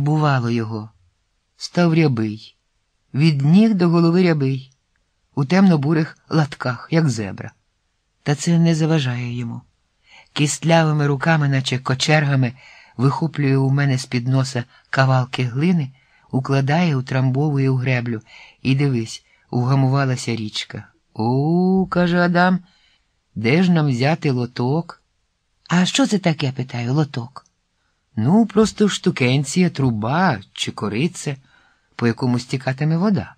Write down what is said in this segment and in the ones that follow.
зафарбувало його. Став рябий, від ніг до голови рябий, у темно-бурих латках, як зебра. Та це не заважає йому. Кістлявими руками, наче кочергами, вихоплює у мене з-під носа кавалки глини, укладає, утрамбовує у греблю. І дивись, угамувалася річка. У, каже Адам, де ж нам взяти лоток? А що це таке, питаю, лоток? Ну, просто штукенція, труба чи кориця, по якому стікатиме вода.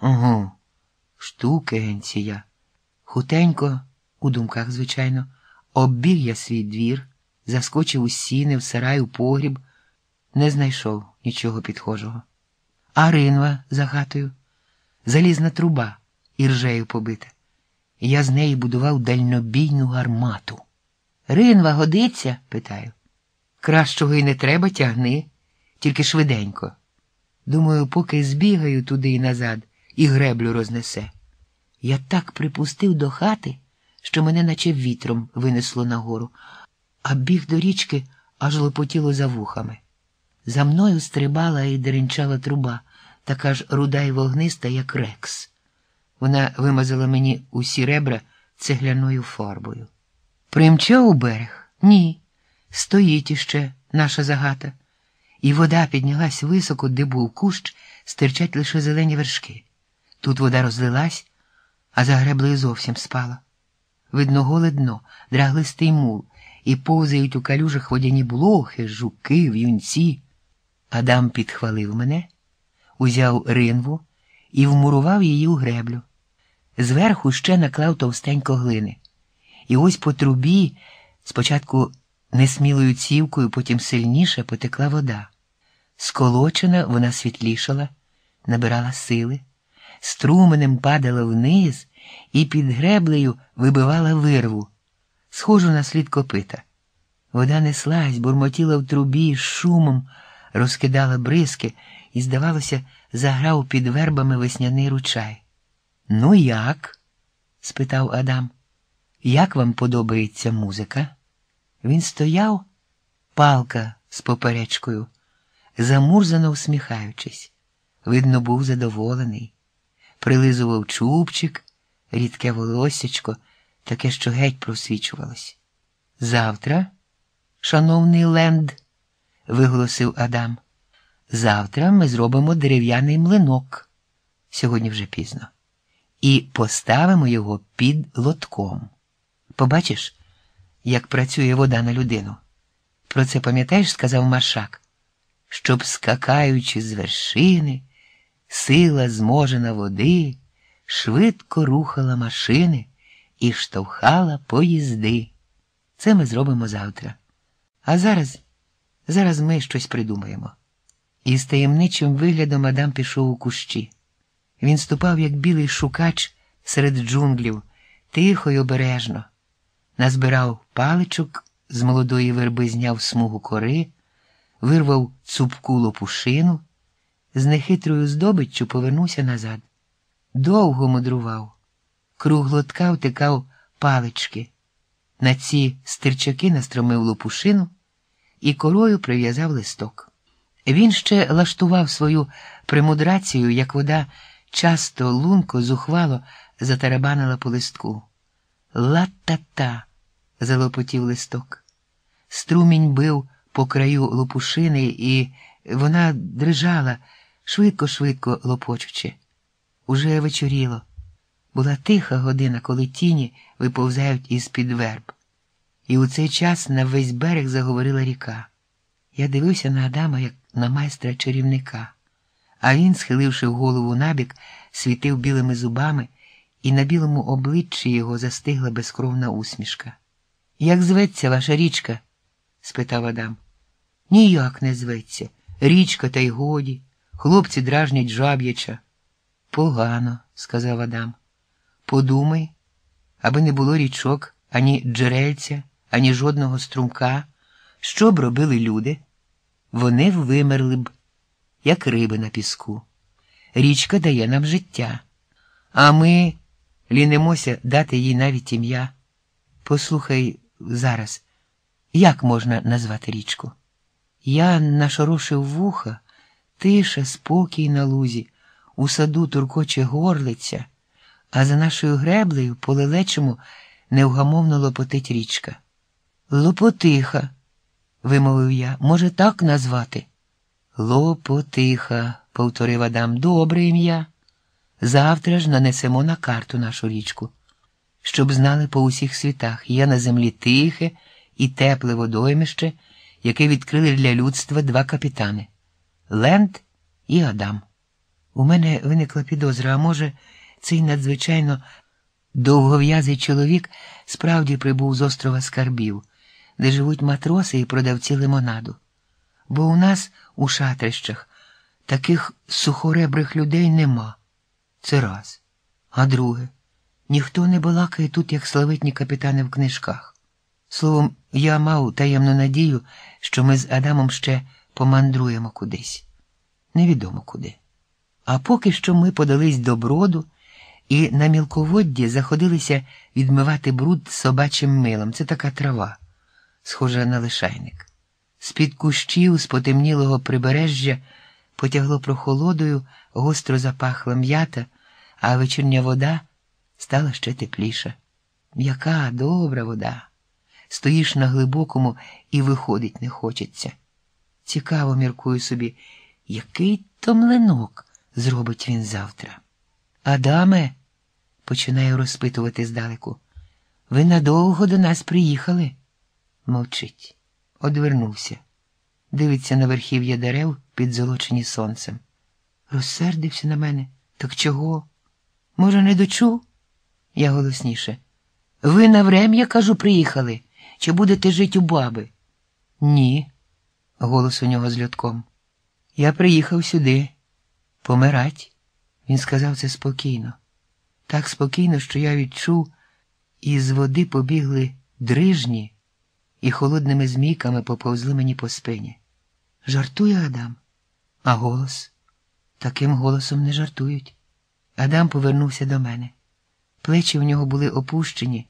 Ого, штукенція. Хутенько, у думках, звичайно, оббіг я свій двір, заскочив у сіни, в сарай, у погріб, не знайшов нічого підхожого. А ринва за хатою, залізна труба іржею побита. Я з неї будував дальнобійну гармату. Ринва годиться? питаю. Кращого й не треба тягни, тільки швиденько. Думаю, поки збігаю туди і назад і греблю рознесе. Я так припустив до хати, що мене наче вітром винесло нагору, а біг до річки аж лопотіло за вухами. За мною стрибала і деренчала труба, така ж руда й вогниста, як рекс. Вона вимазала мені усі ребра цегляною фарбою. Примчав у берег? Ні. Стоїть іще наша загата, і вода піднялась високо, де був кущ, стирчать лише зелені вершки. Тут вода розлилась, а за греблею зовсім спала. Видно, голе дно, драглистий мул, і повзають у калюжах водяні блохи, жуки, в'юнці. Адам підхвалив мене, узяв ринву і вмурував її у греблю. Зверху ще наклав товстенько глини. І ось по трубі спочатку несмілою цівкою, потім сильніше потекла вода. Сколочена вона світлішала, набирала сили, струменем падала вниз і під греблею вибивала вирву, схожу на слід копита. Вода неслась, бурмотіла в трубі з шумом, розкидала бризки і, здавалося, заграв під вербами весняний ручай. Ну, як? спитав Адам. Як вам подобається музика? Він стояв, палка з поперечкою, замурзано усміхаючись. Видно, був задоволений, прилизував чубчик, рідке волоссячко, таке, що геть просвічувалось. Завтра, шановний ленд, виголосив Адам, завтра ми зробимо дерев'яний млинок. Сьогодні вже пізно. І поставимо його під лотком. Побачиш, як працює вода на людину. Про це пам'ятаєш, сказав Маршак, щоб, скакаючи з вершини, сила зможена води, швидко рухала машини і штовхала поїзди. Це ми зробимо завтра. А зараз, зараз ми щось придумаємо. І з таємничим виглядом Адам пішов у кущі. Він ступав, як білий шукач серед джунглів, тихо й обережно назбирав паличок, з молодої верби зняв смугу кори, вирвав цупку лопушину, з нехитрою здобиччю повернувся назад. Довго мудрував, круглотка втикав палички. На ці стирчаки настромив лопушину і корою прив'язав листок. Він ще лаштував свою премудрацію, як вода часто лунко, зухвало затарабанила по листку. Ла-та-та залопотів листок. Струмінь бив по краю лопушини, і вона дрижала, швидко-швидко лопочучи. Уже вечоріло. Була тиха година, коли тіні виповзають із під верб. І у цей час на весь берег заговорила ріка. Я дивився на Адама, як на майстра чарівника, а він, схиливши голову набік, світив білими зубами, і на білому обличчі його застигла безкровна усмішка. Як зветься ваша річка? спитав Адам. Ніяк не зветься. Річка, та й годі. Хлопці дражнять жаб'яча. Погано, сказав Адам. Подумай, аби не було річок, ані джерельця, ані жодного струмка. Що б робили люди? Вони вимерли б, як риби на піску. Річка дає нам життя, а ми лінимося дати їй навіть ім'я. Послухай зараз, як можна назвати річку? Я нашорошив вуха, тиша, спокій на лузі, у саду туркоче горлиця, а за нашою греблею по лелечому невгамовно лопотить річка. Лопотиха, вимовив я, може, так назвати? Лопотиха, повторив Адам, добре ім'я. Завтра ж нанесемо на карту нашу річку, щоб знали по усіх світах є на землі тихе і тепле водоймище, яке відкрили для людства два капітани Ленд і Адам. У мене виникла підозра, а може, цей надзвичайно довгов'язий чоловік справді прибув з острова Скарбів, де живуть матроси і продавці лимонаду. Бо у нас у шатрищах таких сухоребрих людей нема. Це раз. А друге, ніхто не балакає тут, як славетні капітани в книжках. Словом, я мав таємну надію, що ми з Адамом ще помандруємо кудись. Невідомо куди. А поки що ми подались до броду і на мілководді заходилися відмивати бруд собачим милом. Це така трава, схожа на лишайник. З-під кущів, з потемнілого прибережжя потягло прохолодою, гостро запахла м'ята, а вечірня вода стала ще тепліша. М'яка, добра вода. Стоїш на глибокому і виходить не хочеться. Цікаво, міркую собі, який то млинок зробить він завтра. Адаме, починаю розпитувати здалеку, ви надовго до нас приїхали? Мовчить, одвернувся, дивиться на верхів'я дерев, підзолочені сонцем. Розсердився на мене. Так чого? Може, не дочув? Я голосніше. Ви на врем'я, кажу, приїхали, чи будете жити у баби? Ні, голос у нього з льотком. Я приїхав сюди. Помирать. Він сказав це спокійно. Так спокійно, що я відчув, і з води побігли дрижні і холодними змійками поповзли мені по спині. Жартує Адам, а голос таким голосом не жартують. Адам повернувся до мене. Плечі в нього були опущені,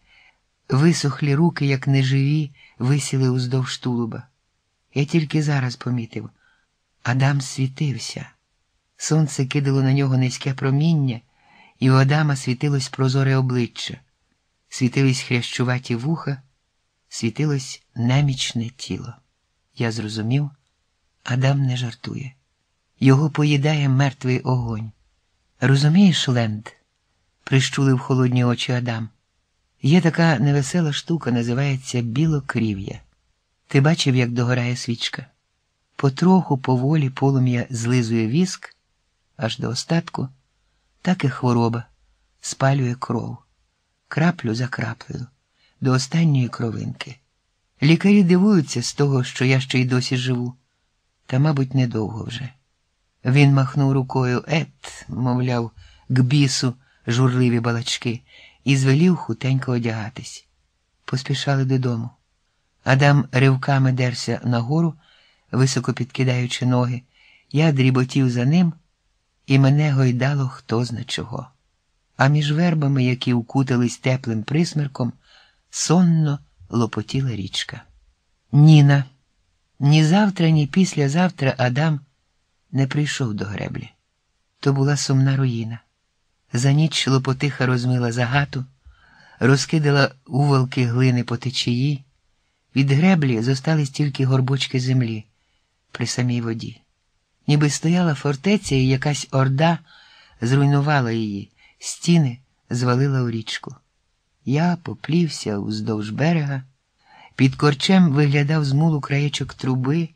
висохлі руки, як неживі, висіли уздовж тулуба. Я тільки зараз помітив. Адам світився. Сонце кидало на нього низьке проміння, і у Адама світилось прозоре обличчя, світились хрящуваті вуха, світилось немічне тіло. Я зрозумів, Адам не жартує. Його поїдає мертвий огонь. Розумієш, Ленд? Прищулив холодні очі Адам. Є така невесела штука, називається білокрів'я. Ти бачив, як догорає свічка? Потроху, поволі полум'я злизує віск аж до остатку, так і хвороба спалює кров, краплю за краплею, до останньої кровинки. Лікарі дивуються з того, що я ще й досі живу, та, мабуть, недовго вже. Він махнув рукою ет, мовляв, к бісу журливі балачки, і звелів хутенько одягатись. Поспішали додому. Адам ривками дерся нагору, високо підкидаючи ноги. Я дріботів за ним, і мене гойдало хто зна чого. А між вербами, які укутались теплим присмерком, сонно лопотіла річка. Ніна, ні завтра, ні післязавтра Адам не прийшов до греблі. То була сумна руїна. За ніч лопотиха розмила загату, розкидала увалки глини по течії. Від греблі зостались тільки горбочки землі при самій воді. Ніби стояла фортеця, і якась орда зруйнувала її, стіни звалила у річку. Я поплівся уздовж берега, під корчем виглядав з мулу краєчок труби,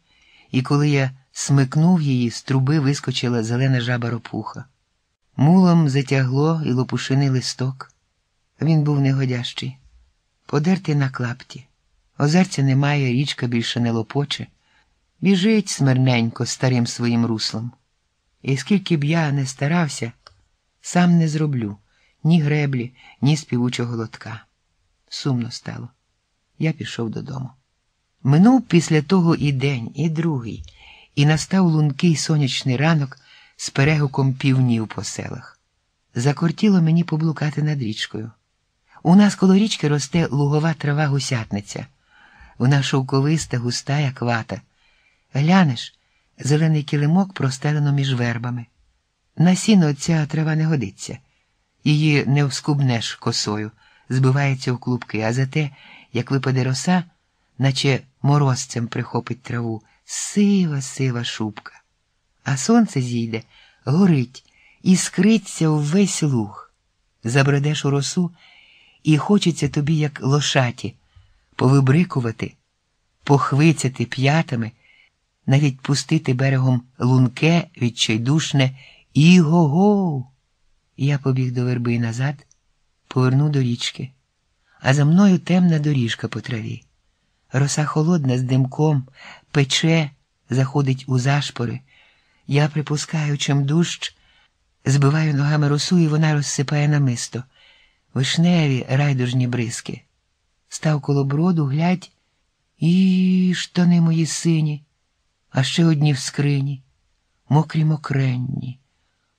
і коли я смикнув її, з труби вискочила зелена жаба ропуха. Мулом затягло і лопушиний листок. Він був негодящий. Подерти на клапті. Озерця немає, річка більше не лопоче. Біжить смирненько старим своїм руслом. І скільки б я не старався, сам не зроблю ні греблі, ні співучого лотка. Сумно стало. Я пішов додому. Минув після того і день, і другий, і настав лункий сонячний ранок з перегуком півнів по селах. Закортіло мені поблукати над річкою. У нас коло річки росте лугова трава гусятниця. Вона шовковиста, густа, як вата Глянеш, зелений килимок простелено між вербами. На сіно ця трава не годиться, її не вскубнеш косою, збивається в клубки, а зате, як випаде роса, наче морозцем прихопить траву, сива, сива шубка. А сонце зійде, горить, іскриться увесь луг. Забредеш у росу, і хочеться тобі, як лошаті, повибрикувати, похвицяти п'ятами, навіть пустити берегом лунке відчайдушне іго-го. Я побіг до верби назад, повернув до річки, а за мною темна доріжка по траві. Роса холодна з димком, пече, заходить у зашпори. Я припускаю, чим дужч, збиваю ногами росу, і вона розсипає намисто. Вишневі райдужні бризки. Став коло броду, глядь, і штани мої сині, а ще одні в скрині, мокрі мокренні,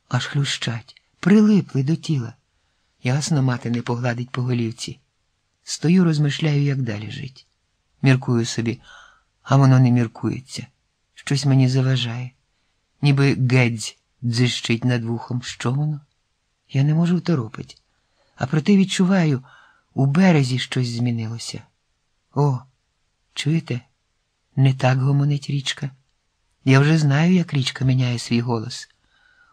аж хлющать, прилипли до тіла. Ясно, мати не погладить по голівці. Стою, розмишляю, як далі жить. Міркую собі, а воно не міркується. Щось мені заважає, ніби гедзь дзищить над вухом. Що воно? Я не можу второпить, а проте відчуваю, у березі щось змінилося. О, чуєте? Не так гомонить річка. Я вже знаю, як річка міняє свій голос.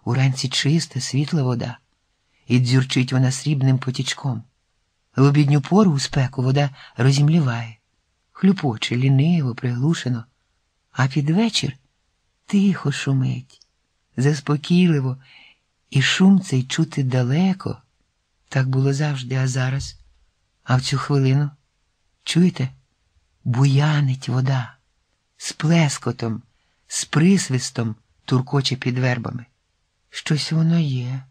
Уранці чиста, світла вода, і дзюрчить вона срібним потічком. В обідню пору у спеку вода розімліває, хлюпоче, ліниво, приглушено, а під вечір тихо шумить, заспокійливо, і шум цей чути далеко. Так було завжди, а зараз. А в цю хвилину, чуєте, буянить вода з плескотом, з присвистом туркоче під вербами. Щось воно є.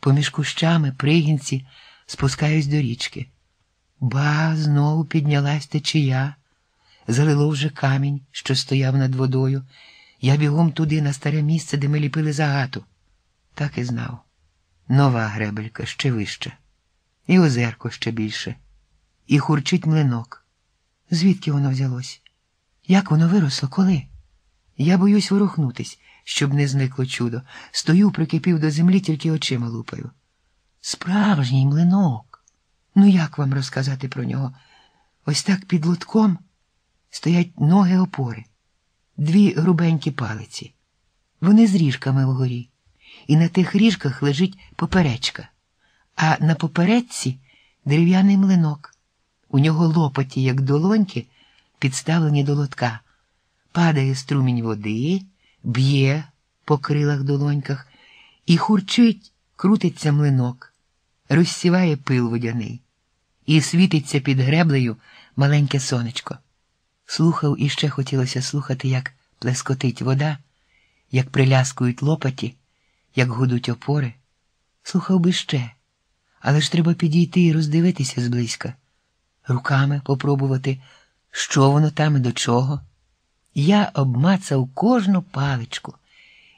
Поміж кущами, пригінці спускаюсь до річки. Ба, знову піднялась течія, залило вже камінь, що стояв над водою. Я бігом туди, на старе місце, де ми ліпили загату. Так і знав. Нова гребелька ще вища, і озерко ще більше, і хурчить млинок. Звідки воно взялось? Як воно виросло, коли? Я боюсь ворухнутись, щоб не зникло чудо. Стою, прикипів до землі, тільки очима лупаю. Справжній млинок. Ну як вам розказати про нього? Ось так під лутком стоять ноги опори, дві грубенькі палиці. Вони з ріжками вгорі, і на тих ріжках лежить поперечка, а на поперечці дерев'яний млинок. У нього лопаті, як долоньки, підставлені до лотка. Падає струмінь води, б'є по крилах долоньках і хурчить, крутиться млинок, розсіває пил водяний, і світиться під греблею маленьке сонечко. Слухав і ще хотілося слухати, як плескотить вода, як приляскують лопаті, як гудуть опори. Слухав би ще, але ж треба підійти і роздивитися зблизька, руками попробувати, що воно там і до чого. Я обмацав кожну паличку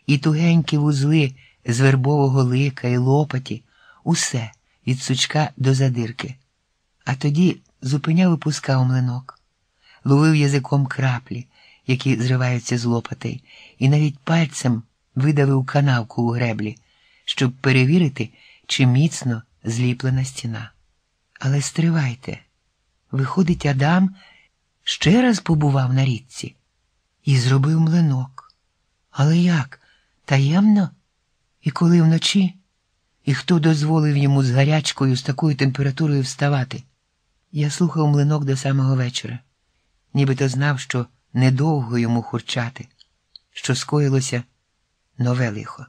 і тугенькі вузли з вербового лика і лопаті, усе від сучка до задирки, а тоді зупиняв і пускав млинок, ловив язиком краплі, які зриваються з лопатей, і навіть пальцем видавив канавку у греблі, щоб перевірити, чи міцно зліплена стіна. Але стривайте, виходить, Адам ще раз побував на річці і зробив млинок. Але як? Таємно? І коли вночі? І хто дозволив йому з гарячкою, з такою температурою вставати? Я слухав млинок до самого вечора, нібито знав, що недовго йому хурчати, що скоїлося нове лихо.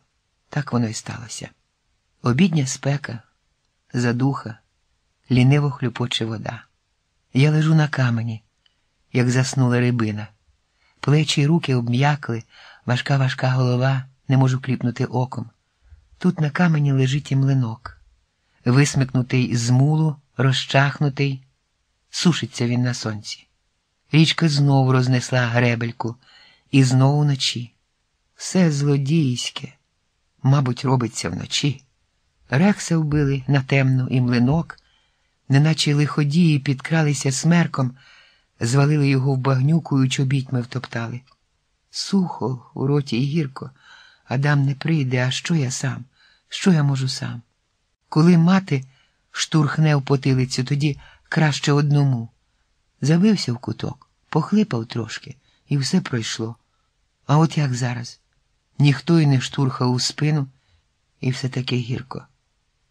Так воно і сталося. Обідня спека, задуха, ліниво хлюпоче вода. Я лежу на камені, як заснула рибина. Плечі й руки обм'якли, важка важка голова, не можу кліпнути оком. Тут на камені лежить і млинок, висмикнутий з мулу, розчахнутий, сушиться він на сонці. Річка знову рознесла гребельку, і знову вночі. Все злодійське, мабуть, робиться вночі. Рекса вбили на темну і млинок, неначе лиходії підкралися смерком, звалили його в багнюку і чобітьми втоптали. Сухо у роті і гірко. Адам не прийде, а що я сам? Що я можу сам? Коли мати штурхне в потилицю, тоді краще одному. Забився в куток, похлипав трошки, і все пройшло. А от як зараз? Ніхто й не штурхав у спину, і все таки гірко.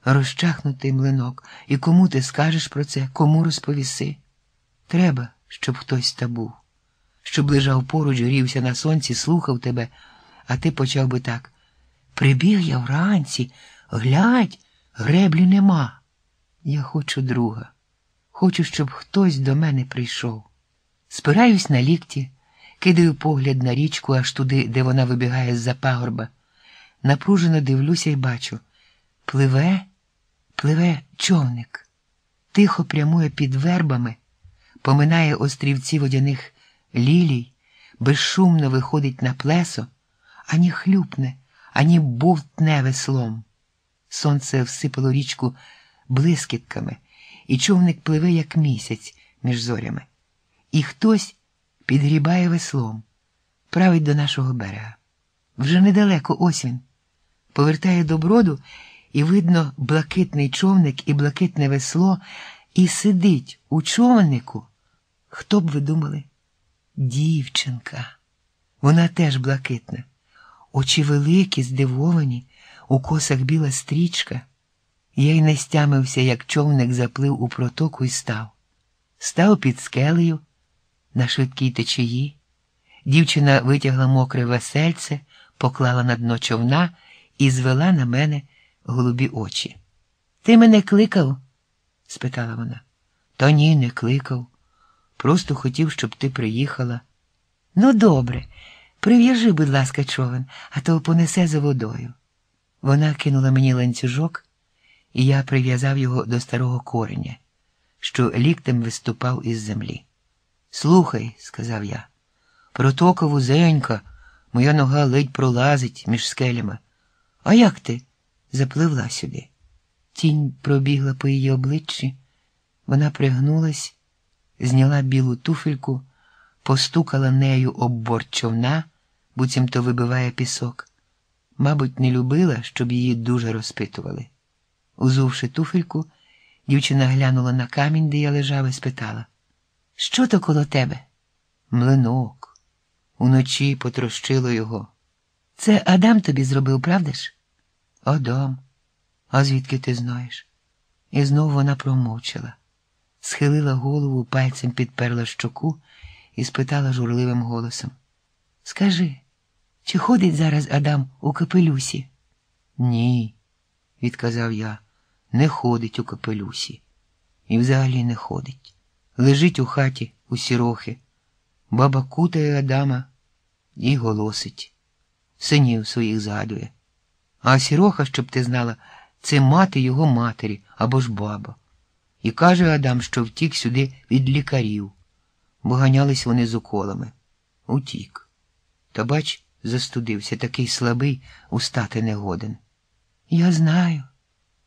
Розчахнутий млинок, і кому ти скажеш про це, кому розповіси? Треба, щоб хтось та був, щоб лежав поруч, грівся на сонці, слухав тебе, а ти почав би так. Прибіг я вранці, глядь, греблі нема. Я хочу друга. Хочу, щоб хтось до мене прийшов. Спираюсь на лікті, кидаю погляд на річку аж туди, де вона вибігає з-за пагорба. Напружено дивлюся і бачу. Пливе, пливе човник, тихо прямує під вербами, поминає острівці водяних лілій, безшумно виходить на плесо, ані хлюпне, ані бовтне веслом. Сонце всипало річку блискітками, і човник пливе, як місяць між зорями. І хтось підгрібає веслом, править до нашого берега. Вже недалеко ось він. Повертає до броду, і видно блакитний човник і блакитне весло, і сидить у човнику. Хто б ви думали? Дівчинка. Вона теж блакитна. Очі великі, здивовані, у косах біла стрічка. Я й не стямився, як човник заплив у протоку і став. Став під скелею на швидкій течії. Дівчина витягла мокре весельце, поклала на дно човна і звела на мене голубі очі. Ти мене кликав? спитала вона. Та ні, не кликав. Просто хотів, щоб ти приїхала. Ну, добре, прив'яжи, будь ласка, човен, а то понесе за водою. Вона кинула мені ланцюжок, і я прив'язав його до старого кореня, що ліктем виступав із землі. Слухай, сказав я, протока вузенька, моя нога ледь пролазить між скелями. А як ти? запливла сюди. Тінь пробігла по її обличчі, вона пригнулась, зняла білу туфельку, постукала нею об борт човна, буцімто вибиває пісок. Мабуть, не любила, щоб її дуже розпитували. Узувши туфельку, дівчина глянула на камінь, де я лежав, і спитала Що то коло тебе? Млинок. Уночі потрощило його. Це Адам тобі зробив, правда ж? Адам. А звідки ти знаєш? І знову вона промовчала, схилила голову, пальцем підперла щоку і спитала журливим голосом Скажи, чи ходить зараз Адам у капелюсі? Ні, відказав я, не ходить у капелюсі. І взагалі не ходить. Лежить у хаті у сірохи. Баба кутає Адама і голосить. Синів своїх згадує. А сіроха, щоб ти знала, це мати його матері або ж баба. І каже Адам, що втік сюди від лікарів, бо ганялись вони з уколами. Утік. Та бач, застудився, такий слабий, устати не годен. Я знаю,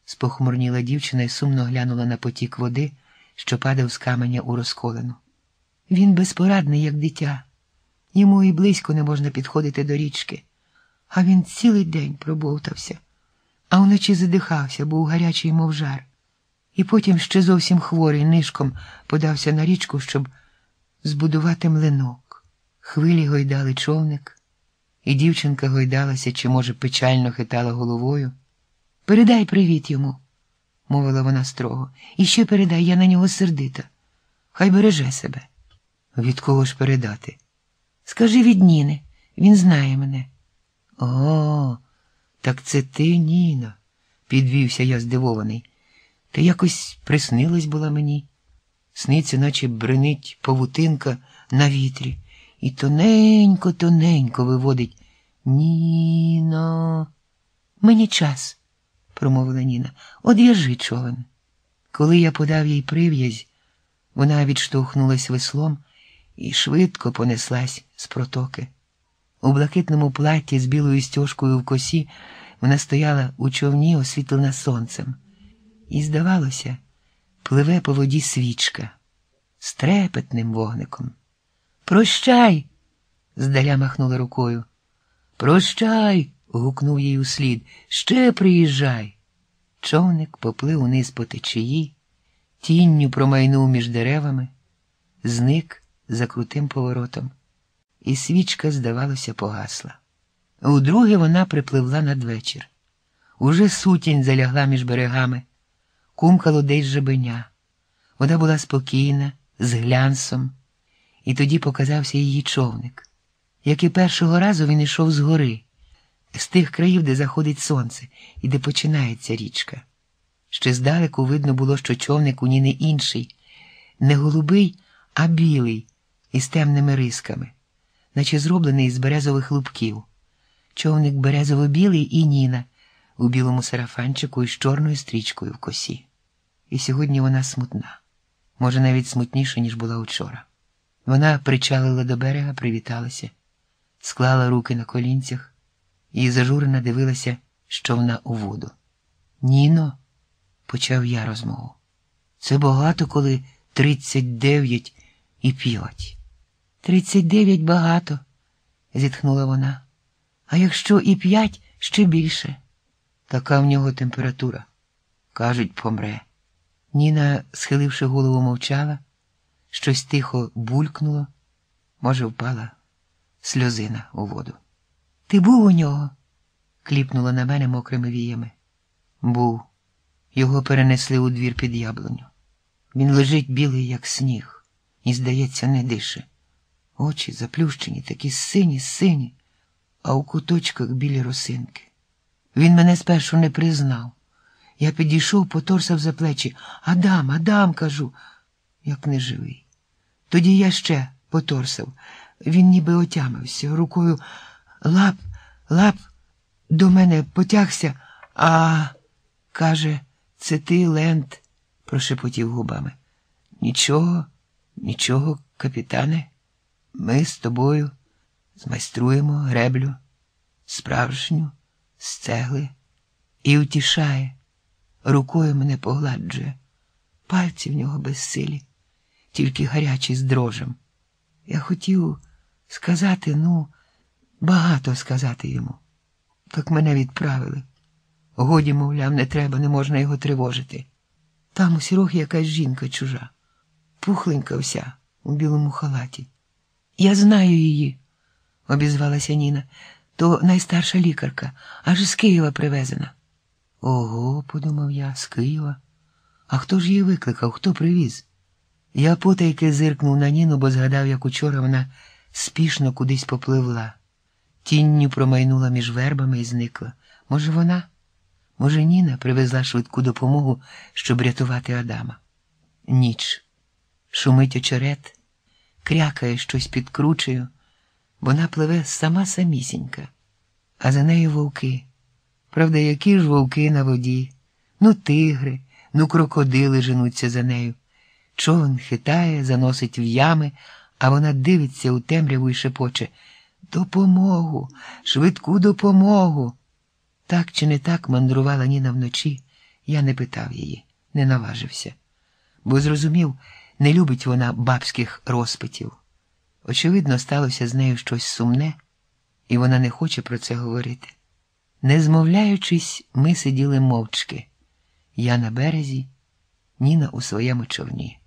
спохмурніла дівчина і сумно глянула на потік води, що падав з каменя у розколену. Він безпорадний, як дитя. Йому і близько не можна підходити до річки, а він цілий день пробовтався, а вночі задихався, був гарячий, мов жар, і потім ще зовсім хворий нишком подався на річку, щоб збудувати млинок. Хвилі гойдали човник, і дівчинка гойдалася чи, може, печально хитала головою. Передай привіт йому, мовила вона строго, і ще передай, я на нього сердита. Хай береже себе. Від кого ж передати? Скажи від Ніни, він знає мене. О, так це ти, Ніна, підвівся я здивований. Та якось приснилась була мені. Сниться, наче бренить павутинка на вітрі, і тоненько, тоненько виводить Ніно. Мені час, промовила Ніна. Одв'яжи човен. Коли я подав їй прив'язь, вона відштовхнулась веслом і швидко понеслась з протоки. У блакитному платі з білою стяжкою в косі вона стояла у човні, освітлена сонцем, і, здавалося, пливе по воді свічка з трепетним вогником. Прощай! здаля махнула рукою. Прощай. Гукнув їй услід. Ще приїжджай. Човник поплив униз по течії, тінню промайнув між деревами, зник за крутим поворотом, і свічка, здавалося, погасла. Удруге вона припливла надвечір. Уже сутінь залягла між берегами, кумкало десь жебеня. Вода була спокійна, з глянсом, і тоді показався її човник. Як і першого разу він йшов з гори, з тих країв, де заходить сонце і де починається річка. Ще здалеку видно було, що човник у ній не інший, не голубий, а білий, із темними рисками, наче зроблений із березових лубків. Човник березово-білий і Ніна у білому сарафанчику із чорною стрічкою в косі. І сьогодні вона смутна, може, навіть смутніша, ніж була учора. Вона причалила до берега, привіталася, склала руки на колінцях і зажурена дивилася, що вона у воду. Ніно, почав я розмову. Це багато, коли тридцять дев'ять і п'ять. Тридцять дев'ять багато, зітхнула вона. А якщо і п'ять, ще більше. Така в нього температура. Кажуть, помре. Ніна, схиливши голову, мовчала, щось тихо булькнуло, може, впала сльозина у воду. Ти був у нього? кліпнула на мене мокрими віями. Був. Його перенесли у двір під яблуню. Він лежить білий, як сніг, і, здається, не дише. Очі заплющені, такі сині, сині, а у куточках білі росинки. Він мене спершу не признав. Я підійшов, поторсав за плечі. Адам, Адам, кажу, як неживий. Тоді я ще поторсав. Він ніби отямився, рукою лап, лап до мене потягся, а каже, це ти, Лент, прошепотів губами. Нічого, нічого, капітане, ми з тобою змайструємо греблю, справжню, з цегли, і утішає, рукою мене погладжує, пальці в нього безсилі, тільки гарячі з дрожем. Я хотів сказати, ну, багато сказати йому. Так мене відправили. Годі, мовляв, не треба, не можна його тривожити. Там у сірохі якась жінка чужа, пухленька вся у білому халаті. Я знаю її, обізвалася Ніна. То найстарша лікарка, аж з Києва привезена. Ого, подумав я, з Києва. А хто ж її викликав, хто привіз? Я потайки зиркнув на Ніну, бо згадав, як учора вона спішно кудись попливла. Тінню промайнула між вербами і зникла. Може, вона? Може, Ніна привезла швидку допомогу, щоб рятувати Адама. Ніч. Шумить очерет, крякає щось під кручею. Вона пливе сама самісінька, а за нею вовки. Правда, які ж вовки на воді? Ну, тигри, ну, крокодили женуться за нею. Човен хитає, заносить в ями, а вона дивиться у темряву і шепоче Допомогу, швидку допомогу. Так чи не так мандрувала Ніна вночі, я не питав її, не наважився, бо зрозумів, не любить вона бабських розпитів. Очевидно, сталося з нею щось сумне, і вона не хоче про це говорити. Не змовляючись, ми сиділи мовчки. Я на березі, Ніна у своєму човні.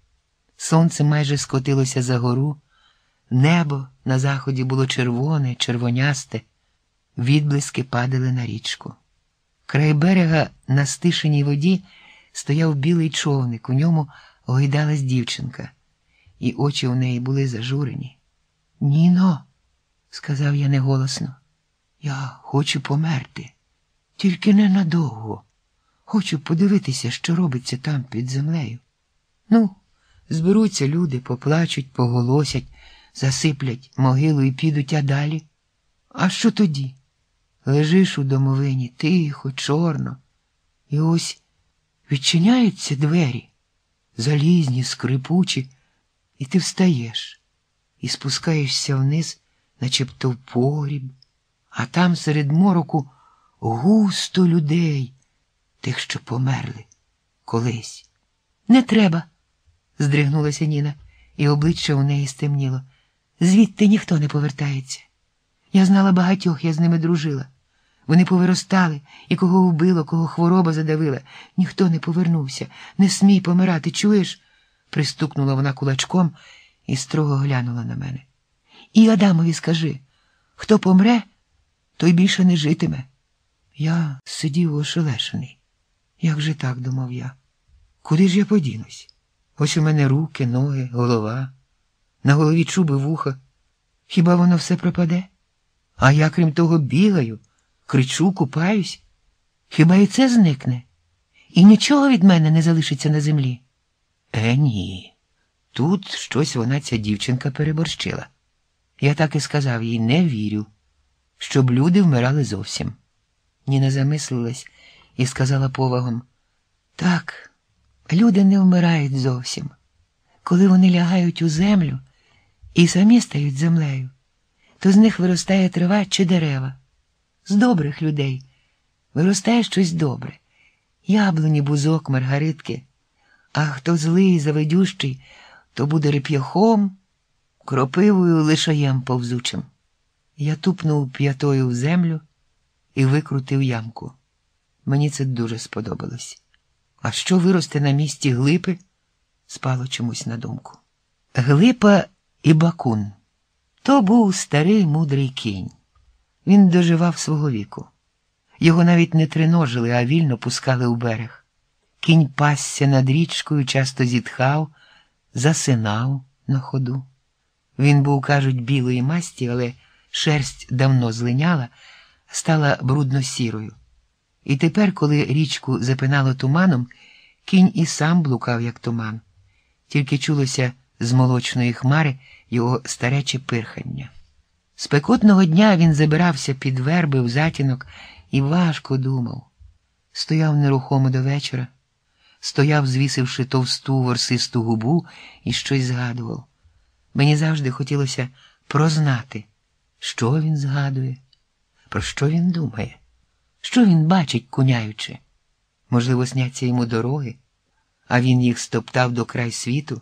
Сонце майже скотилося за гору, небо на заході було червоне, червонясте, відблиски падали на річку. Край берега на стишеній воді стояв білий човник, у ньому гойдалась дівчинка, і очі у неї були зажурені. Ніно, сказав я неголосно, я хочу померти, тільки ненадовго. Хочу подивитися, що робиться там під землею. Ну, зберуться люди, поплачуть, поголосять, засиплять могилу і підуть а далі. А що тоді? Лежиш у домовині тихо, чорно, і ось відчиняються двері, залізні, скрипучі, і ти встаєш і спускаєшся вниз, начебто в погріб, а там серед мороку густо людей, тих, що померли колись. Не треба, здригнулася Ніна, і обличчя у неї стемніло. Звідти ніхто не повертається. Я знала багатьох, я з ними дружила. Вони повиростали, і кого вбило, кого хвороба задавила. Ніхто не повернувся. Не смій помирати, чуєш? пристукнула вона кулачком і строго глянула на мене. І Адамові скажи хто помре, той більше не житиме. Я сидів ошелешений. Як же так, думав я? Куди ж я подінусь? Ось у мене руки, ноги, голова, на голові чуби вуха. Хіба воно все пропаде? А я, крім того, бігаю, кричу, купаюсь. Хіба і це зникне? І нічого від мене не залишиться на землі? Е, ні. Тут щось вона, ця дівчинка, переборщила. Я так і сказав їй не вірю, щоб люди вмирали зовсім. Ніна замислилась і сказала повагом так, люди не вмирають зовсім. Коли вони лягають у землю і самі стають землею, то з них виростає трава чи дерева. З добрих людей виростає щось добре. Яблуні, бузок, маргаритки. А хто злий, заведющий, то буде реп'яхом, кропивою лишаєм повзучим. Я тупнув п'ятою в землю і викрутив ямку. Мені це дуже сподобалось. А що виросте на місці глипи? спало чомусь на думку. Глипа і бакун. То був старий мудрий кінь. Він доживав свого віку. Його навіть не триножили, а вільно пускали у берег. Кінь пасся над річкою, часто зітхав, засинав на ходу. Він був, кажуть, білої масті, але шерсть давно злиняла, стала брудно сірою. І тепер, коли річку запинало туманом, кінь і сам блукав, як туман, тільки чулося з молочної хмари його старече пирхання. Спекотного дня він забирався під верби в затінок і важко думав. Стояв нерухомо до вечора, стояв, звісивши товсту ворсисту губу, і щось згадував. Мені завжди хотілося прознати, що він згадує, про що він думає, що він бачить, куняючи. Можливо, сняться йому дороги, а він їх стоптав до край світу,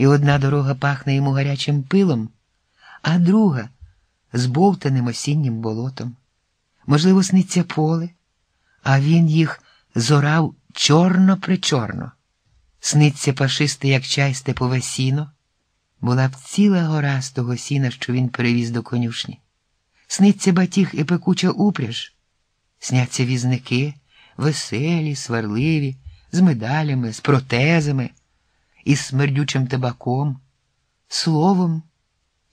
і одна дорога пахне йому гарячим пилом, а друга збовтаним осіннім болотом. Можливо, сниться поле, а він їх зорав чорно-причорно. Сниться пашисти, як чай степове сіно, була б ціла гора з того сіна, що він перевіз до конюшні. Сниться батіг і пекуча упряж, сняться візники, веселі, сварливі, з медалями, з протезами, із смердючим табаком, словом,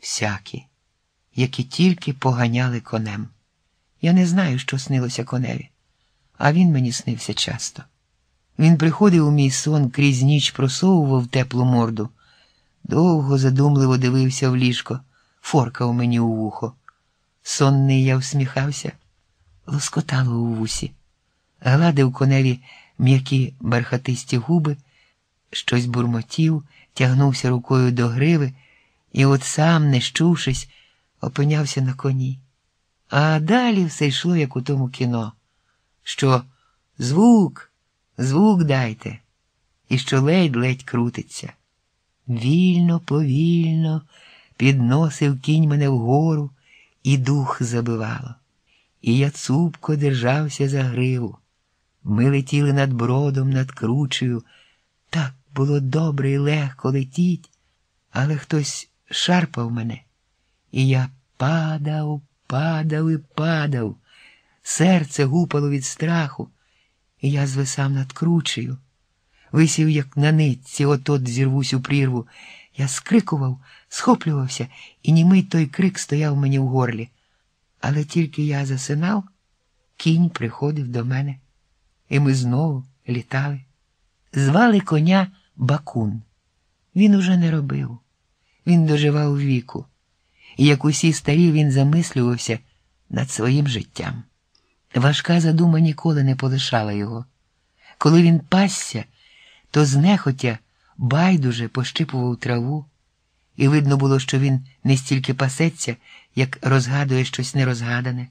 всякі, які тільки поганяли конем. Я не знаю, що снилося коневі, а він мені снився часто. Він приходив у мій сон крізь ніч просовував теплу морду, довго задумливо дивився в ліжко, форкав мені у вухо. Сонний я всміхався, лоскотало у вусі, гладив коневі м'які бархатисті губи, щось бурмотів, тягнувся рукою до гриви і от сам, не щувшись, опинявся на коні. А далі все йшло, як у тому кіно, що звук, звук дайте, і що ледь-ледь крутиться. Вільно, повільно підносив кінь мене вгору, і дух забивало. І я цупко держався за гриву. Ми летіли над бродом, над кручею. Так було добре і легко летіть, але хтось шарпав мене, і я падав, падав і падав. Серце гупало від страху, і я звисав над кручею. Висів, як на нитці, от-от зірвусь у прірву. Я скрикував, схоплювався, і німий той крик стояв мені в горлі. Але тільки я засинав, кінь приходив до мене, і ми знову літали. Звали коня Бакун. Він уже не робив. Він доживав віку, і як усі старі, він замислювався над своїм життям. Важка задума ніколи не полишала його. Коли він пасся, то знехотя байдуже пощипував траву, і видно було, що він не стільки пасеться, як розгадує щось нерозгадане.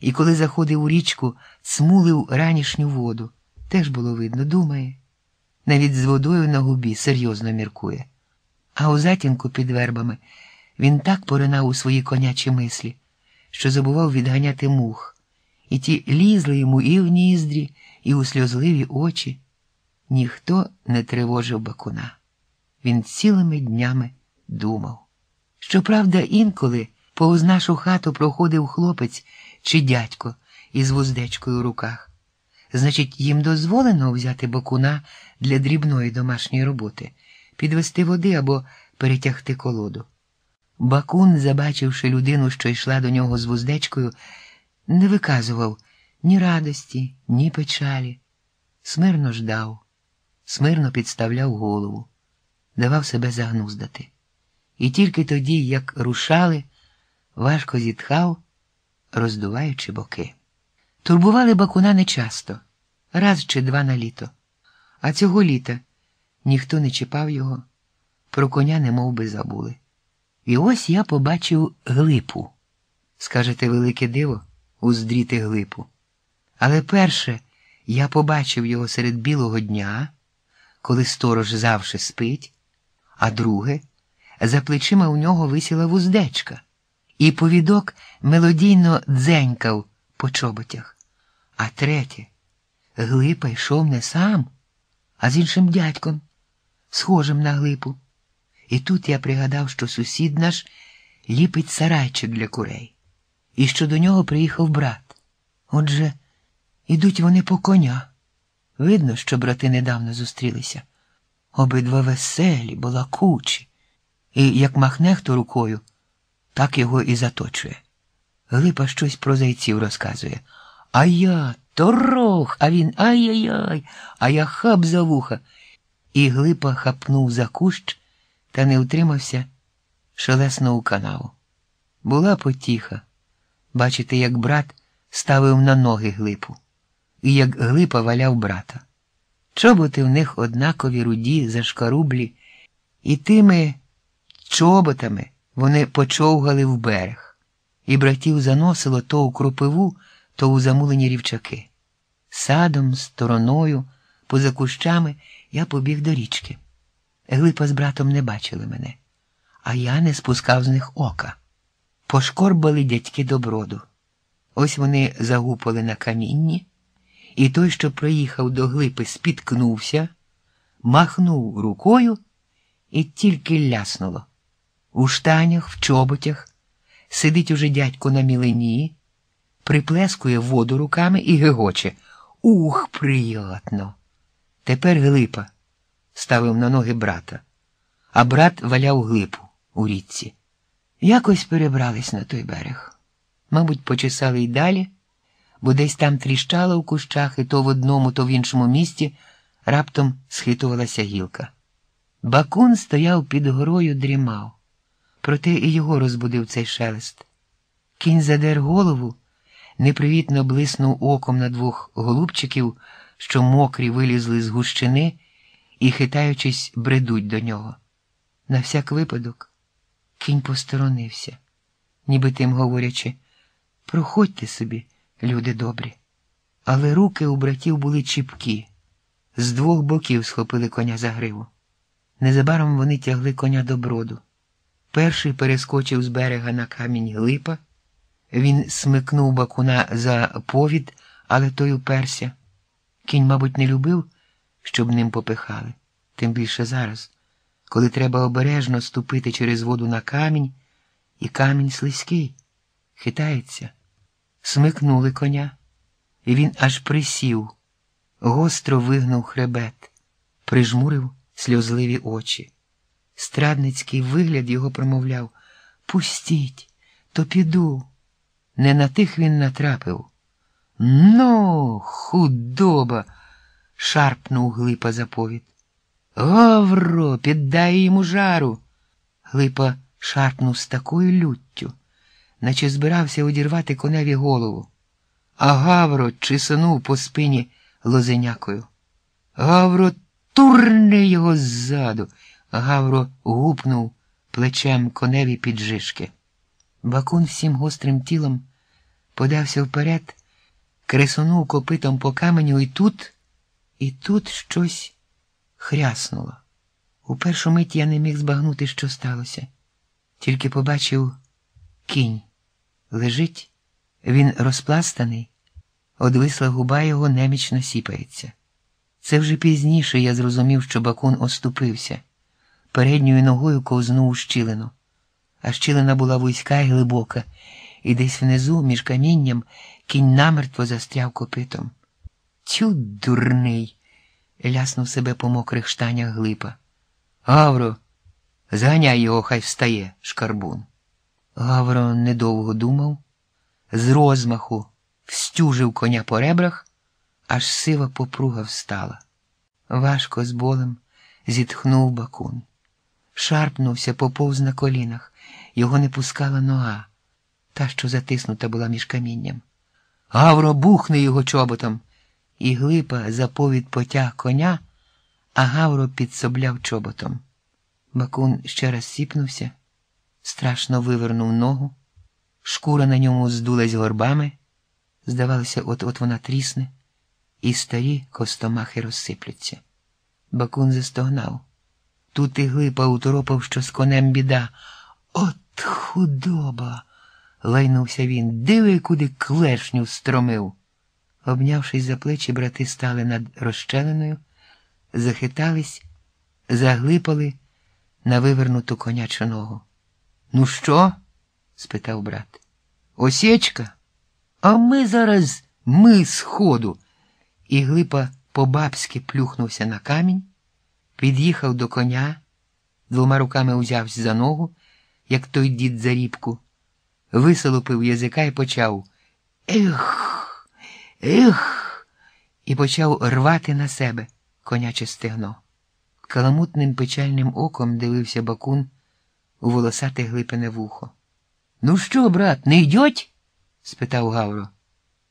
І коли заходив у річку, смулив ранішню воду, теж було видно, думає. Навіть з водою на губі серйозно міркує. А у затінку під вербами Він так поринав у свої конячі мислі, що забував відганяти мух, і ті лізли йому і в ніздрі, і у сльозливі очі. Ніхто не тривожив бакуна. Він цілими днями думав. Щоправда, інколи повз нашу хату проходив хлопець чи дядько із вуздечкою у руках. Значить, їм дозволено взяти бакуна для дрібної домашньої роботи, підвести води або перетягти колоду. Бакун, забачивши людину, що йшла до нього з вуздечкою, не виказував ні радості, ні печалі. Смирно ждав, смирно підставляв голову, давав себе загнуздати. І тільки тоді, як рушали, важко зітхав, роздуваючи боки. Турбували бакуна нечасто, раз чи два на літо. А цього літа ніхто не чіпав його, про коня не би забули. І ось я побачив глипу. Скажете, велике диво, уздріти глипу. Але перше я побачив його серед білого дня, коли сторож завше спить, а друге, за плечима у нього висіла вуздечка, і повідок мелодійно дзенькав по чоботях. А третє, глипа йшов не сам, а з іншим дядьком, схожим на глипу. І тут я пригадав, що сусід наш ліпить сарайчик для курей, і що до нього приїхав брат. Отже, ідуть вони по коня. Видно, що брати недавно зустрілися. Обидва веселі, балакучі, і як махне хто рукою, так його і заточує. Глипа щось про зайців розказує. А я торох, а він ай-яй-яй, а я хап за вуха. І глипа хапнув за кущ та не утримався, шелесно у канаву. Була потіха. Бачите, як брат ставив на ноги глипу, і як глипа валяв брата. Чоботи в них однакові руді, зашкарублі, і тими чоботами вони почовгали в берег, і братів заносило то у кропиву, то у замулені рівчаки. Садом, стороною, поза кущами я побіг до річки. Глипа з братом не бачили мене, а я не спускав з них ока. Пошкорбали дядьки до броду. Ось вони загупали на камінні, і той, що приїхав до глипи, спіткнувся, махнув рукою і тільки ляснуло. У штанях, в чоботях сидить уже дядько на мілені, приплескує воду руками і гегоче. Ух, приятно! Тепер глипа ставив на ноги брата, а брат валяв глипу у річці. Якось перебрались на той берег. Мабуть, почесали й далі, бо десь там тріщало в кущах, і то в одному, то в іншому місці раптом схитувалася гілка. Бакун стояв під горою, дрімав, проте і його розбудив цей шелест. Кінь задер голову, непривітно блиснув оком на двох голубчиків, що мокрі вилізли з гущини і, хитаючись, бредуть до нього. На всяк випадок кінь посторонився, ніби тим говорячи, проходьте собі, люди добрі. Але руки у братів були чіпкі, з двох боків схопили коня за гриву. Незабаром вони тягли коня до броду. Перший перескочив з берега на камінь глипа. Він смикнув бакуна за повід, але той уперся. Кінь, мабуть, не любив щоб ним попихали, тим більше зараз, коли треба обережно ступити через воду на камінь, і камінь слизький, хитається. Смикнули коня, і він аж присів, гостро вигнув хребет, прижмурив сльозливі очі. Страдницький вигляд його промовляв Пустіть, то піду. Не на тих він натрапив. Ну, худоба шарпнув глипа заповід. Гавро, піддай йому жару. Глипа шарпнув з такою люттю, наче збирався одірвати коневі голову. А Гавро чисанув по спині лозенякою. Гавро турне його ззаду. Гавро гупнув плечем коневі під жишки. Бакун всім гострим тілом подався вперед, кресонув копитом по каменю і тут. І тут щось хряснуло. У першу мить я не міг збагнути, що сталося. Тільки побачив кінь. Лежить, він розпластаний, одвисла губа його немічно сіпається. Це вже пізніше я зрозумів, що бакун оступився, передньою ногою ковзнув у щілину, а щілина була вузька і глибока, і десь внизу, між камінням, кінь намертво застряв копитом. Тю, дурний, ляснув себе по мокрих штанях глипа. Гавро, зганяй його, хай встає, шкарбун. Гавро недовго думав, з розмаху встюжив коня по ребрах, аж сива попруга встала. Важко з болем зітхнув бакун. Шарпнувся, поповз на колінах, його не пускала нога, та, що затиснута була між камінням. Гавро бухне його чоботом, і глипа заповід потяг коня, а Гавро підсобляв чоботом. Бакун ще раз сіпнувся, страшно вивернув ногу, шкура на ньому здулась горбами, здавалося, от-от вона трісне, і старі костомахи розсипляться. Бакун застогнав. Тут і глипа уторопав, що з конем біда. От худоба. лайнувся він. Диви, куди клешню стромив. Обнявшись за плечі, брати стали над розщеленою, захитались, заглипали на вивернуту конячу ногу. Ну що? спитав брат. Осічка? А ми зараз ми сходу. І глипа по-бабськи плюхнувся на камінь, під'їхав до коня, двома руками узявся за ногу, як той дід за рібку, висолопив язика і почав Ех, ех, і почав рвати на себе коняче стегно. Каламутним печальним оком дивився бакун у волосате глипине вухо. Ну що, брат, не йдеть? спитав Гавро.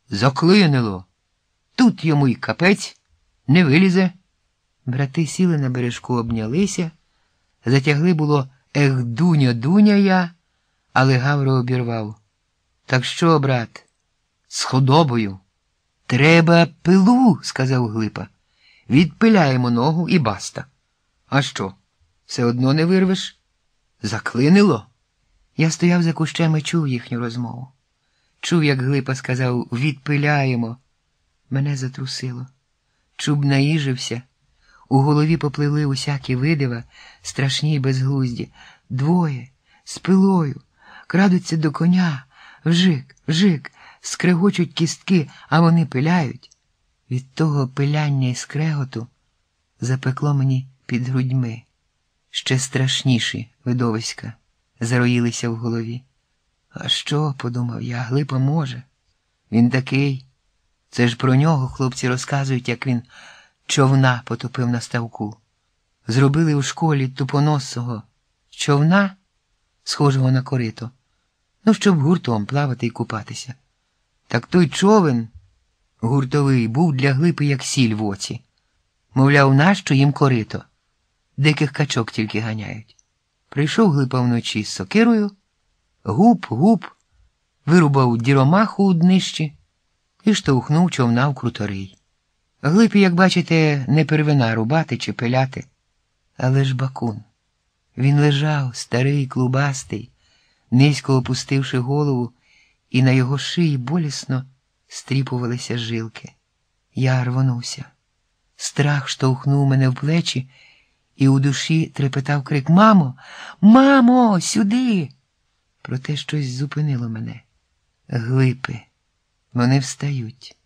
Заклинило. Тут йому й капець не вилізе. Брати сіли на бережку, обнялися, затягли було ех, дуня, дуня я, але Гавро обірвав. Так що, брат, з худобою? Треба пилу, сказав Глипа. Відпиляємо ногу і баста. А що? Все одно не вирвеш? Заклинило? Я стояв за кущем і чув їхню розмову. Чув, як Глипа сказав відпиляємо. Мене затрусило. Чуб наїжився. У голові попливли усякі видива, страшні й безглузді. Двоє з пилою, крадуться до коня, вжик, вжик, скрегочуть кістки, а вони пиляють. Від того пиляння і скреготу запекло мені під грудьми. Ще страшніші видовиська зароїлися в голові. А що, подумав я, глипа може? Він такий. Це ж про нього хлопці розказують, як він човна потопив на ставку. Зробили у школі тупоносого човна, схожого на корито, ну, щоб гуртом плавати і купатися. Так той човен гуртовий був для глипи, як сіль в оці. Мовляв, нащо їм корито? Диких качок тільки ганяють. Прийшов глипа вночі з сокирою, гуп, гуп, вирубав діромаху у днищі і штовхнув човна в круторий. Глипі, як бачите, не первина рубати чи пиляти, але ж бакун. Він лежав, старий, клубастий, низько опустивши голову, і на його шиї болісно стріпувалися жилки. Я рвонувся. Страх штовхнув мене в плечі, і у душі трепетав крик Мамо, мамо, сюди. Проте щось зупинило мене. Глипи. Вони встають,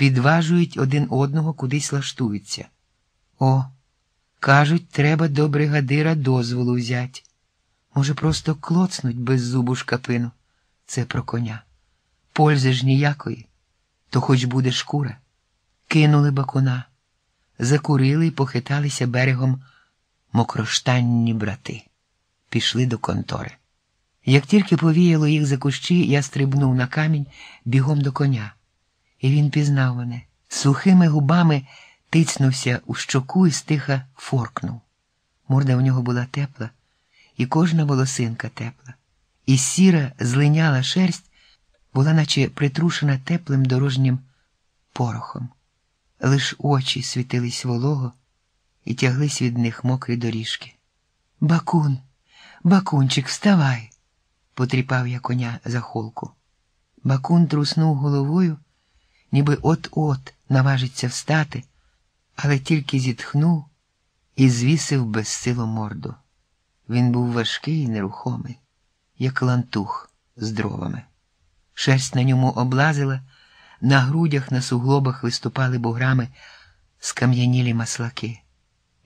підважують один одного кудись лаштуються. О, кажуть, треба до бригадира дозволу взять. Може, просто клоцнуть без зубу шкапину. Це про коня. Пользи ж ніякої, то хоч буде шкура. Кинули бакуна, закурили і похиталися берегом мокроштанні брати. Пішли до контори. Як тільки повіяло їх за кущі, я стрибнув на камінь бігом до коня, і він пізнав мене. Сухими губами тицнувся у щоку і стиха форкнув. Морда у нього була тепла, і кожна волосинка тепла, і сіра злиняла шерсть була наче притрушена теплим дорожнім порохом. Лиш очі світились волого і тяглись від них мокрі доріжки. Бакун, Бакунчик, вставай, потріпав я коня за холку. Бакун труснув головою, ніби от-от наважиться встати, але тільки зітхнув і звісив безсилу морду. Він був важкий і нерухомий, як лантух з дровами. Шерсть на ньому облазила, на грудях, на суглобах виступали буграми скам'янілі маслаки.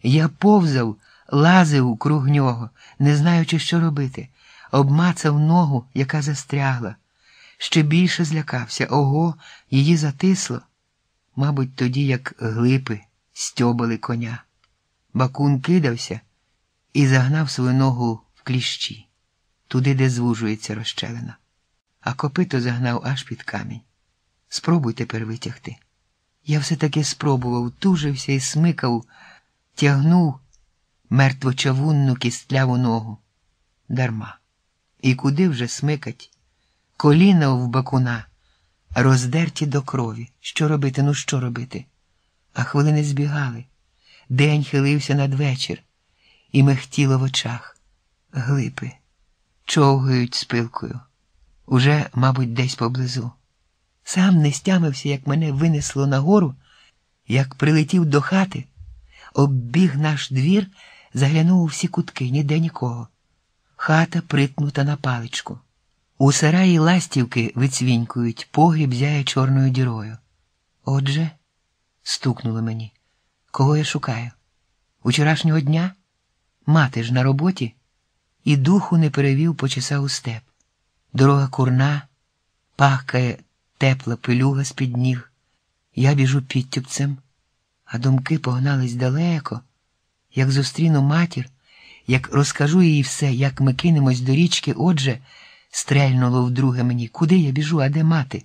Я повзав, лазив круг нього, не знаючи, що робити, обмацав ногу, яка застрягла. Ще більше злякався, ого, її затисло. Мабуть, тоді, як глипи стьобали коня. Бакун кидався і загнав свою ногу в кліщі, туди, де звужується розчелина, а копито загнав аж під камінь. Спробуй тепер витягти. Я все таки спробував, тужився і смикав, тягнув мертвочавунну кістляву ногу. Дарма. І куди вже смикать? Коліна в бакуна, роздерті до крові. Що робити, ну що робити? А хвилини збігали. День хилився надвечір, і мехтіло в очах. Глипи, човгають спилкою. Уже, мабуть, десь поблизу. Сам не стямився, як мене винесло нагору, як прилетів до хати, оббіг наш двір, заглянув у всі кутки, ніде нікого. Хата притнута на паличку. У сараї ластівки вицвінькують, погріб зяє чорною дірою. Отже, стукнуло мені, кого я шукаю? Учорашнього дня мати ж на роботі і духу не перевів, почесав у степ. Дорога курна, пахкає тепла пилюга з-під ніг. Я біжу підтюпцем, а думки погнались далеко, як зустріну матір, як розкажу їй все, як ми кинемось до річки, отже, стрельнуло вдруге мені, куди я біжу, а де мати?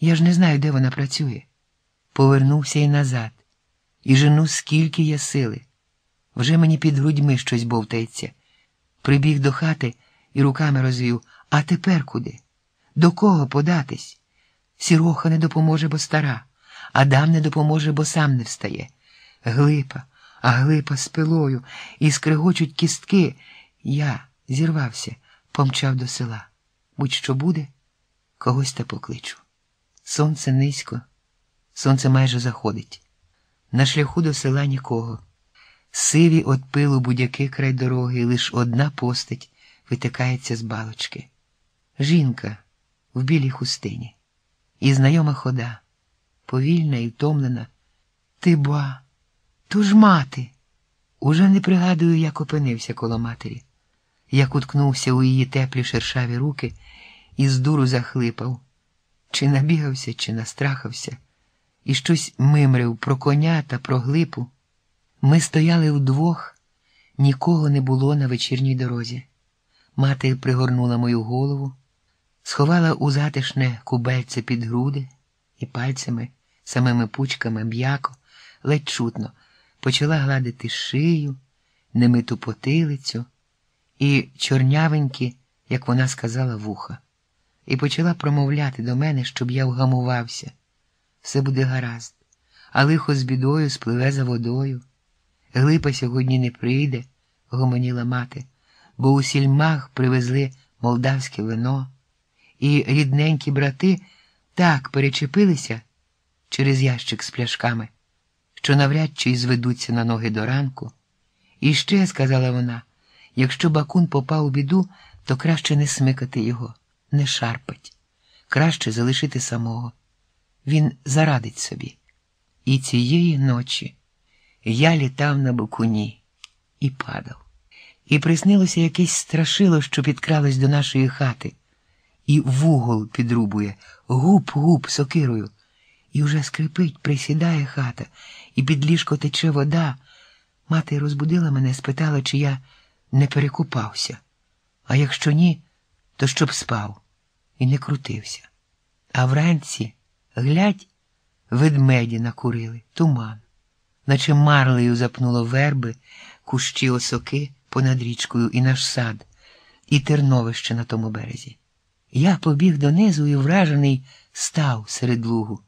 Я ж не знаю, де вона працює. Повернувся і назад, і жену, скільки є сили. Вже мені під грудьми щось бовтається. Прибіг до хати і руками розвів. А тепер куди? До кого податись? Сіроха не допоможе, бо стара, Адам не допоможе, бо сам не встає. Глипа, а глипа з пилою, і скригочуть кістки. Я зірвався, помчав до села. Будь-що буде, когось та покличу. Сонце низько, сонце майже заходить. На шляху до села нікого. Сиві от пилу будяки край дороги, лиш одна постать витикається з балочки. Жінка в білій хустині. І знайома хода, повільна і втомлена. Ти ба, ту ж мати. Уже не пригадую, як опинився коло матері, як уткнувся у її теплі шершаві руки і з дуру захлипав, чи набігався, чи настрахався, і щось мимрив про коня та про глипу. Ми стояли вдвох, нікого не було на вечірній дорозі. Мати пригорнула мою голову, сховала у затишне кубельце під груди і пальцями, самими пучками м'яко, ледь чутно, почала гладити шию, немиту потилицю і чорнявенькі, як вона сказала, вуха, і почала промовляти до мене, щоб я вгамувався. Все буде гаразд, а лихо з бідою спливе за водою. Глипа сьогодні не прийде, гомоніла мати, бо у сільмах привезли молдавське вино, і рідненькі брати так перечепилися через ящик з пляшками, що навряд чи зведуться на ноги до ранку. І ще, сказала вона, якщо бакун попав у біду, то краще не смикати його, не шарпать, краще залишити самого. Він зарадить собі. І цієї ночі. Я літав на бокуні і падав. І приснилося якесь страшило, що підкралось до нашої хати, і вугол підрубує, гуп-гуп сокирою, і вже скрипить, присідає хата, і під ліжко тече вода. Мати розбудила мене, спитала, чи я не перекупався, а якщо ні, то щоб спав і не крутився. А вранці, глядь, ведмеді накурили, туман наче марлею запнуло верби, кущі осоки понад річкою і наш сад, і терновище на тому березі. Я побіг донизу і вражений став серед лугу.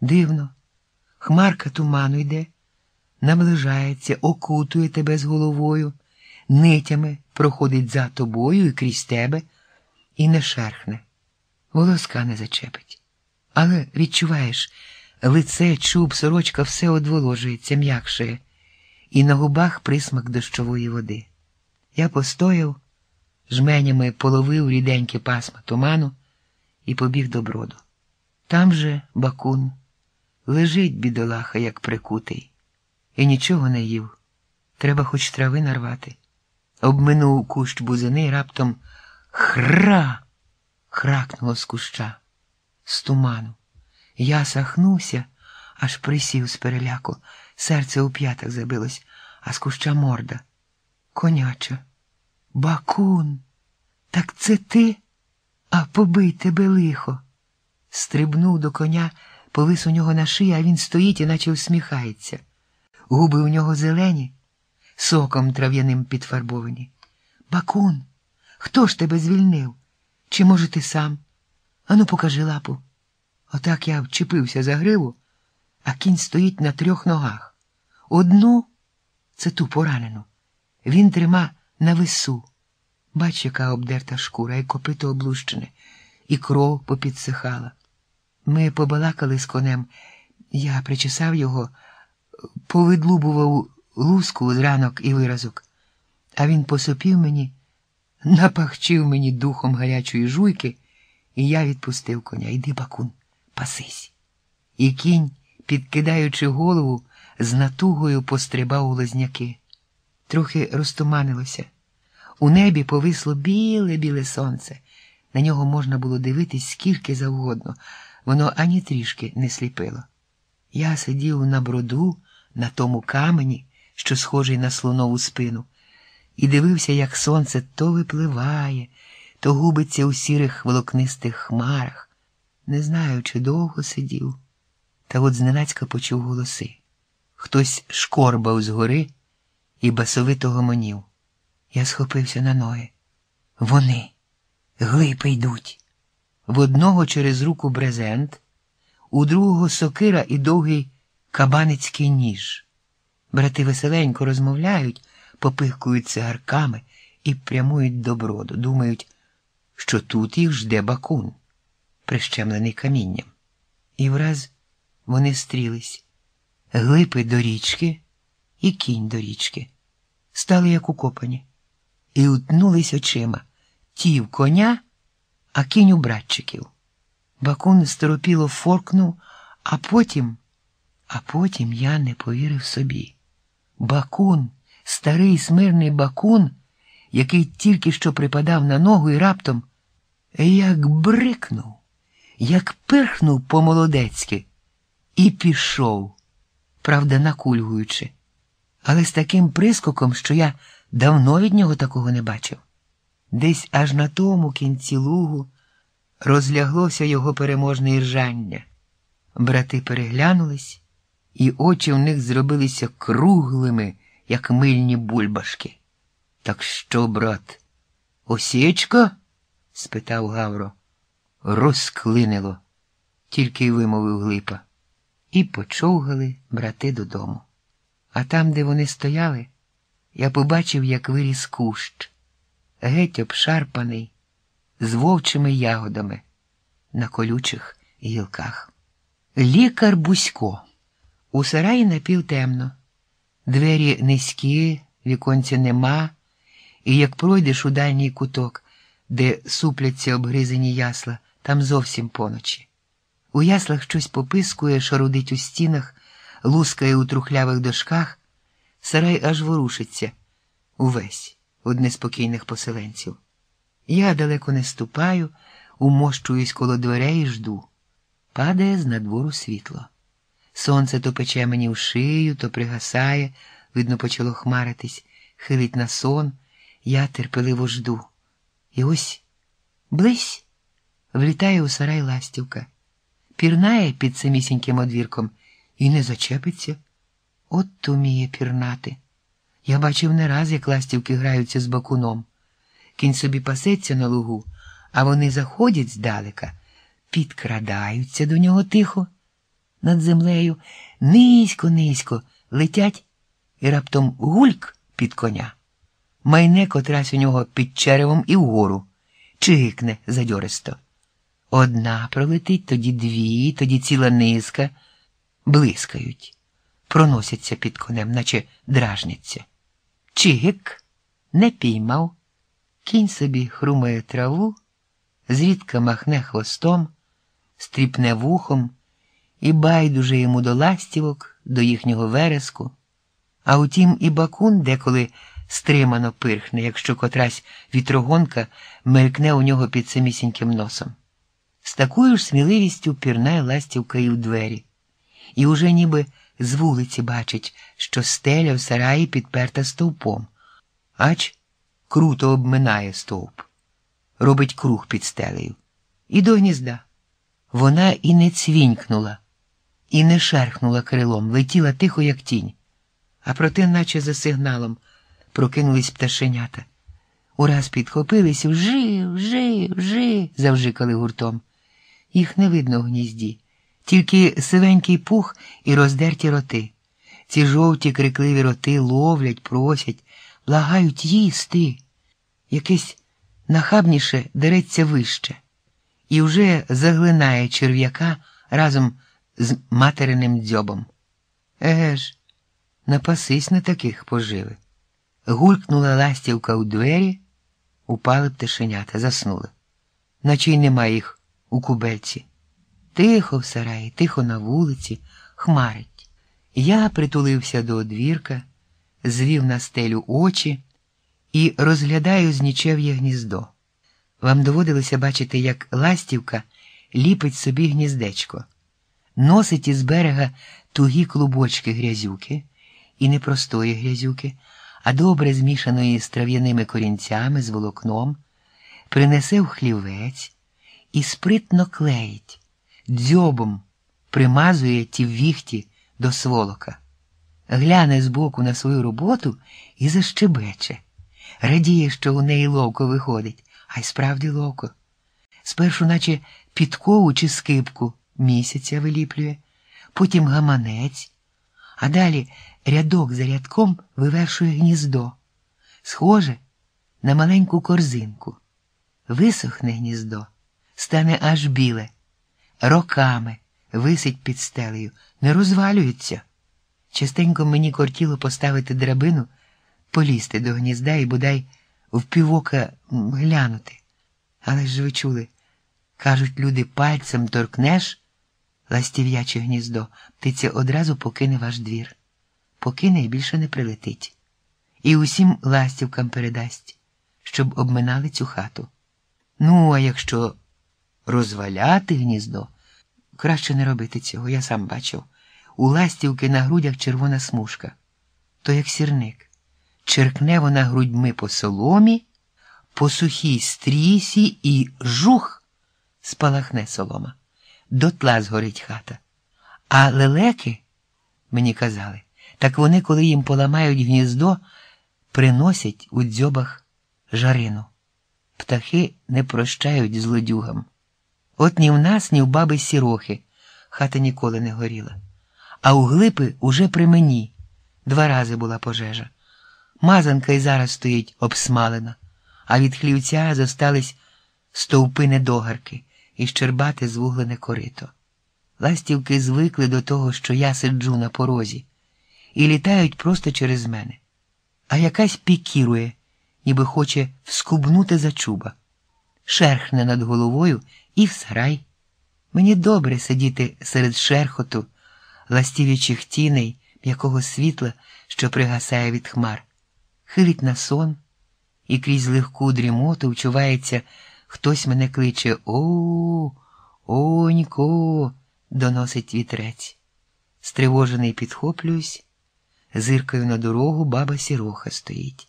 Дивно, хмарка туману йде, наближається, окутує тебе з головою, нитями проходить за тобою і крізь тебе, і не шерхне, волоска не зачепить. Але відчуваєш, лице, чуб, сорочка все одволожується, м'якшає, і на губах присмак дощової води. Я постояв, жменями половив ріденьке пасма туману і побіг до броду. Там же бакун лежить бідолаха, як прикутий, і нічого не їв. Треба хоч трави нарвати. Обминув кущ бузини раптом хра хракнуло з куща, з туману. Я сахнувся, аж присів з переляку. Серце у п'ятах забилось, а з куща морда. Коняча. Бакун. Так це ти? А побий тебе лихо. Стрибнув до коня, повис у нього на шиї, а він стоїть і наче усміхається. Губи у нього зелені, соком трав'яним підфарбовані. Бакун, хто ж тебе звільнив? Чи, може, ти сам? Ану, покажи лапу. Отак я вчепився за гриву, а кінь стоїть на трьох ногах. Одну це ту поранену. Він трима на весу. Бач, яка обдерта шкура, і копито облущене, і кров попідсихала. Ми побалакали з конем, я причесав його, повидлубував луску з ранок і виразок, а він посопів мені, напахчив мені духом гарячої жуйки, і я відпустив коня. Йди, бакун, пасись. І кінь, підкидаючи голову, з натугою пострибав у лазняки. Трохи розтуманилося. У небі повисло біле-біле сонце. На нього можна було дивитись скільки завгодно, воно ані трішки не сліпило. Я сидів на броду, на тому камені, що схожий на слонову спину, і дивився, як сонце то випливає, то губиться у сірих волокнистих хмарах. Не знаю, чи довго сидів, та от зненацька почув голоси. Хтось шкорбав згори і басовито гомонів. Я схопився на ноги. Вони глипи йдуть. В одного через руку брезент, у другого сокира і довгий кабаницький ніж. Брати веселенько розмовляють, попихкують цигарками і прямують до броду, думають, що тут їх жде бакун, прищемлений камінням. І враз вони стрілись, глипи до річки і кінь до річки, стали як укопані, і утнулись очима ті в коня, а кінь у братчиків. Бакун сторопіло форкнув, а потім, а потім я не повірив собі. Бакун, старий смирний бакун, який тільки що припадав на ногу і раптом, як брикнув, як пирхнув по-молодецьки, і пішов, правда, накульгуючи, але з таким прискоком, що я давно від нього такого не бачив. Десь аж на тому кінці лугу розляглося його переможне іржання. Брати переглянулись, і очі в них зробилися круглими, як мильні бульбашки. Так що, брат, осічка? спитав Гавро. Розклинило, тільки й вимовив глипа. І почовгали брати додому. А там, де вони стояли, я побачив, як виріс кущ, геть обшарпаний, з вовчими ягодами на колючих гілках. Лікар Бусько. У сараї напівтемно, двері низькі, віконця нема, і як пройдеш у дальній куток, де супляться обгризані ясла, там зовсім поночі. У яслах щось попискує, шарудить у стінах, лускає у трухлявих дошках, сарай аж ворушиться увесь од неспокійних поселенців. Я далеко не ступаю, умощуюсь коло дверей і жду. Падає з надвору світло. Сонце то пече мені в шию, то пригасає, видно, почало хмаритись, хилить на сон, я терпеливо жду. І ось близь влітає у сарай ластівка, пірнає під самісіньким одвірком і не зачепиться. От уміє пірнати. Я бачив не раз, як ластівки граються з бакуном. Кінь собі пасеться на лугу, а вони заходять здалека, підкрадаються до нього тихо. Над землею низько, низько летять і раптом гульк під коня. майне котрась у нього під черевом і вгору, чигикне задьористо. Одна пролетить, тоді дві, тоді ціла низка, блискають, проносяться під конем, наче дражняться. Чигик не піймав, кінь собі хрумає траву, зрідка махне хвостом, стріпне вухом і байдуже йому до ластівок, до їхнього вереску. А утім, і бакун деколи стримано пирхне, якщо котрась вітрогонка мелькне у нього під самісіньким носом. З такою ж сміливістю пірнає ластівка і в двері, і уже ніби з вулиці бачить, що стеля в сараї підперта стовпом, ач круто обминає стовп, робить круг під стелею. І до гнізда. Вона і не цвінькнула, і не шархнула крилом, летіла тихо, як тінь, а проте, наче за сигналом, прокинулись пташенята. Ураз підхопились вжи, вжи, вжи, завжикали гуртом. Їх не видно в гнізді, тільки сивенький пух і роздерті роти. Ці жовті крикливі роти ловлять, просять, благають їсти. Якесь нахабніше дереться вище і вже заглинає черв'яка разом з материним дзьобом. Еге ж, напасись на таких поживи. Гулькнула ластівка у двері, упали пташенята, заснули, наче й нема їх у кубельці. Тихо в сараї, тихо на вулиці, хмарить. Я притулився до одвірка, звів на стелю очі і розглядаю з нічев'є гніздо. Вам доводилося бачити, як ластівка ліпить собі гніздечко, носить із берега тугі клубочки грязюки, і не простої грязюки, а добре змішаної з трав'яними корінцями, з волокном, принесе в хлівець і спритно клеїть, дзьобом примазує ті віхті до сволока, гляне збоку на свою роботу і защебече, радіє, що у неї ловко виходить а й справді ловко. Спершу, наче підкову чи скипку місяця виліплює, потім гаманець, а далі рядок за рядком вивершує гніздо, схоже на маленьку корзинку. Висохне гніздо, стане аж біле, роками висить під стелею, не розвалюється. Частенько мені кортіло поставити драбину, полізти до гнізда і бодай в півока глянути. Але ж ви чули, кажуть, люди пальцем торкнеш ластів'яче гніздо, птиця одразу покине ваш двір, покине і більше не прилетить. І усім ластівкам передасть, щоб обминали цю хату. Ну, а якщо розваляти гніздо, краще не робити цього, я сам бачив. У ластівки на грудях червона смужка, то як сірник черкне вона грудьми по соломі, по сухій стрісі і жух спалахне солома. Дотла згорить хата. А лелеки, мені казали, так вони, коли їм поламають гніздо, приносять у дзьобах жарину. Птахи не прощають злодюгам. От ні в нас, ні в баби сірохи хата ніколи не горіла. А у глипи уже при мені два рази була пожежа. Мазанка й зараз стоїть обсмалена, а від хлівця зостались стовпи недогарки і щербате звуглене корито. Ластівки звикли до того, що я сиджу на порозі, і літають просто через мене, а якась пікірує, ніби хоче вскубнути за чуба, шерхне над головою і в сарай. Мені добре сидіти серед шерхоту, ластівячих тіней, м'якого світла, що пригасає від хмар хилить на сон, і крізь легку дрімоту вчувається, хтось мене кличе О, онько, доносить вітрець. Стривожений підхоплююсь, зиркою на дорогу баба сіроха стоїть.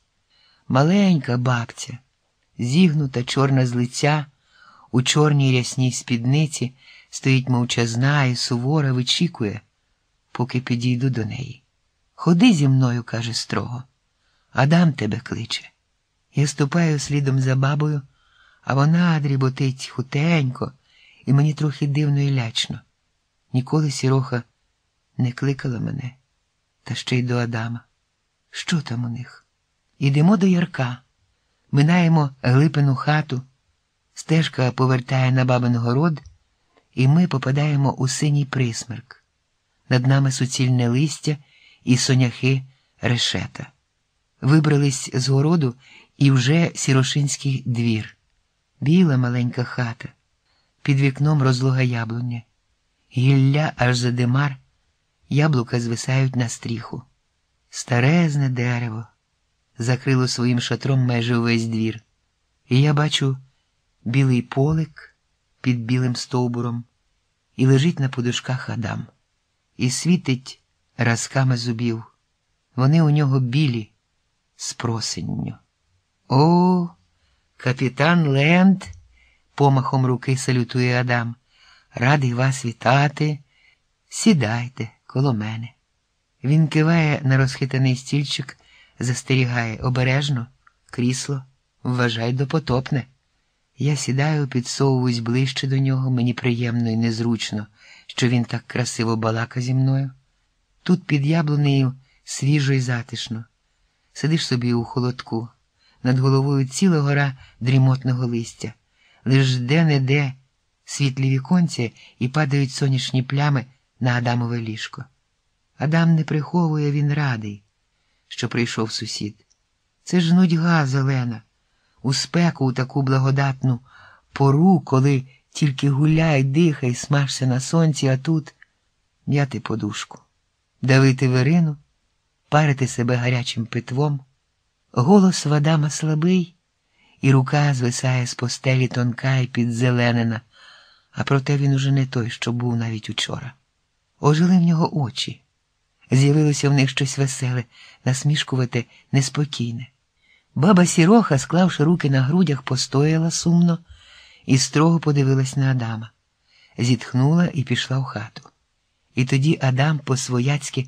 Маленька бабця, зігнута чорна з лиця, у чорній рясній спідниці стоїть мовчазна і сувора вичікує, поки підійду до неї. Ходи зі мною, каже строго. Адам тебе кличе. Я ступаю слідом за бабою, а вона дріботить хутенько, і мені трохи дивно і лячно. Ніколи сіроха не кликала мене, та ще й до Адама. Що там у них? Ідемо до ярка, минаємо глипину хату, стежка повертає на бабин город, і ми попадаємо у синій присмерк. Над нами суцільне листя і соняхи решета. Вибрались з городу і вже сірошинський двір, біла маленька хата, під вікном розлога яблуня, гілля аж за димар, яблука звисають на стріху. Старезне дерево. Закрило своїм шатром майже увесь двір, і я бачу білий полик під білим стовбуром, і лежить на подушках Адам, і світить разками зубів. Вони у нього білі з просинню. О, капітан Ленд, помахом руки салютує Адам. Радий вас вітати. Сідайте коло мене. Він киває на розхитаний стільчик, застерігає обережно, крісло, вважай допотопне. Я сідаю, підсовуюсь ближче до нього, мені приємно і незручно, що він так красиво балака зі мною. Тут під яблунею свіжо і затишно. Сидиш собі у холодку, над головою ціла гора дрімотного листя, лиш де-не-де світлі віконці і падають сонячні плями на Адамове ліжко. Адам не приховує, він радий, що прийшов сусід. Це ж нудьга зелена, у спеку у таку благодатну пору, коли тільки гуляй, дихай, смажся на сонці, а тут м'яти подушку, давити верину, парити себе гарячим питвом. Голос в Адама слабий, і рука звисає з постелі тонка і підзеленена, а проте він уже не той, що був навіть учора. Ожили в нього очі. З'явилося в них щось веселе, насмішкувате, неспокійне. Баба Сіроха, склавши руки на грудях, постояла сумно і строго подивилась на Адама, зітхнула і пішла в хату. І тоді Адам по-свояцьки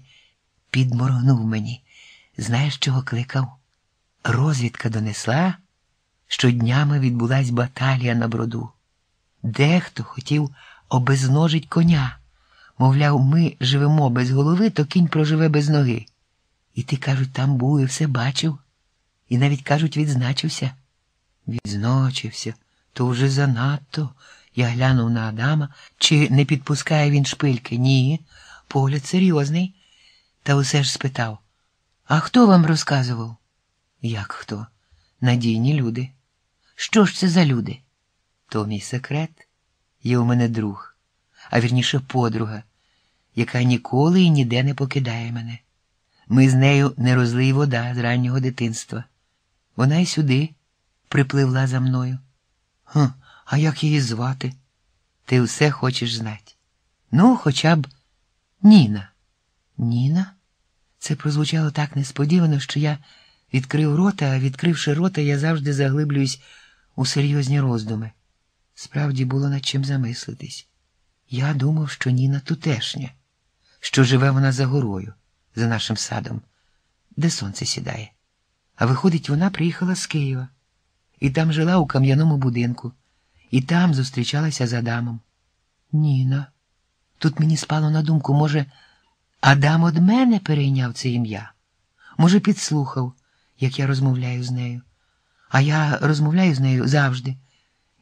підморгнув мені. Знаєш, чого кликав? Розвідка донесла, що днями відбулась баталія на броду. Дехто хотів обезножить коня. Мовляв, ми живемо без голови, то кінь проживе без ноги. І ти, кажуть, там був і все бачив, і навіть, кажуть, відзначився. Відзначився, то вже занадто. Я глянув на Адама, чи не підпускає він шпильки? Ні, погляд серйозний. Та усе ж спитав А хто вам розказував? Як хто? Надійні люди. Що ж це за люди? То мій секрет. Є у мене друг, а вірніше подруга, яка ніколи і ніде не покидає мене. Ми з нею не розлий вода з раннього дитинства. Вона й сюди припливла за мною. Хм, а як її звати? Ти все хочеш знати. Ну, хоча б Ніна. Ніна? Це прозвучало так несподівано, що я відкрив рота, а відкривши рота, я завжди заглиблююсь у серйозні роздуми. Справді було над чим замислитись. Я думав, що Ніна тутешня, що живе вона за горою, за нашим садом, де сонце сідає. А виходить, вона приїхала з Києва і там жила у кам'яному будинку, і там зустрічалася з Адамом. Ніна. Тут мені спало на думку, може, Адам од мене перейняв це ім'я, може, підслухав, як я розмовляю з нею. А я розмовляю з нею завжди.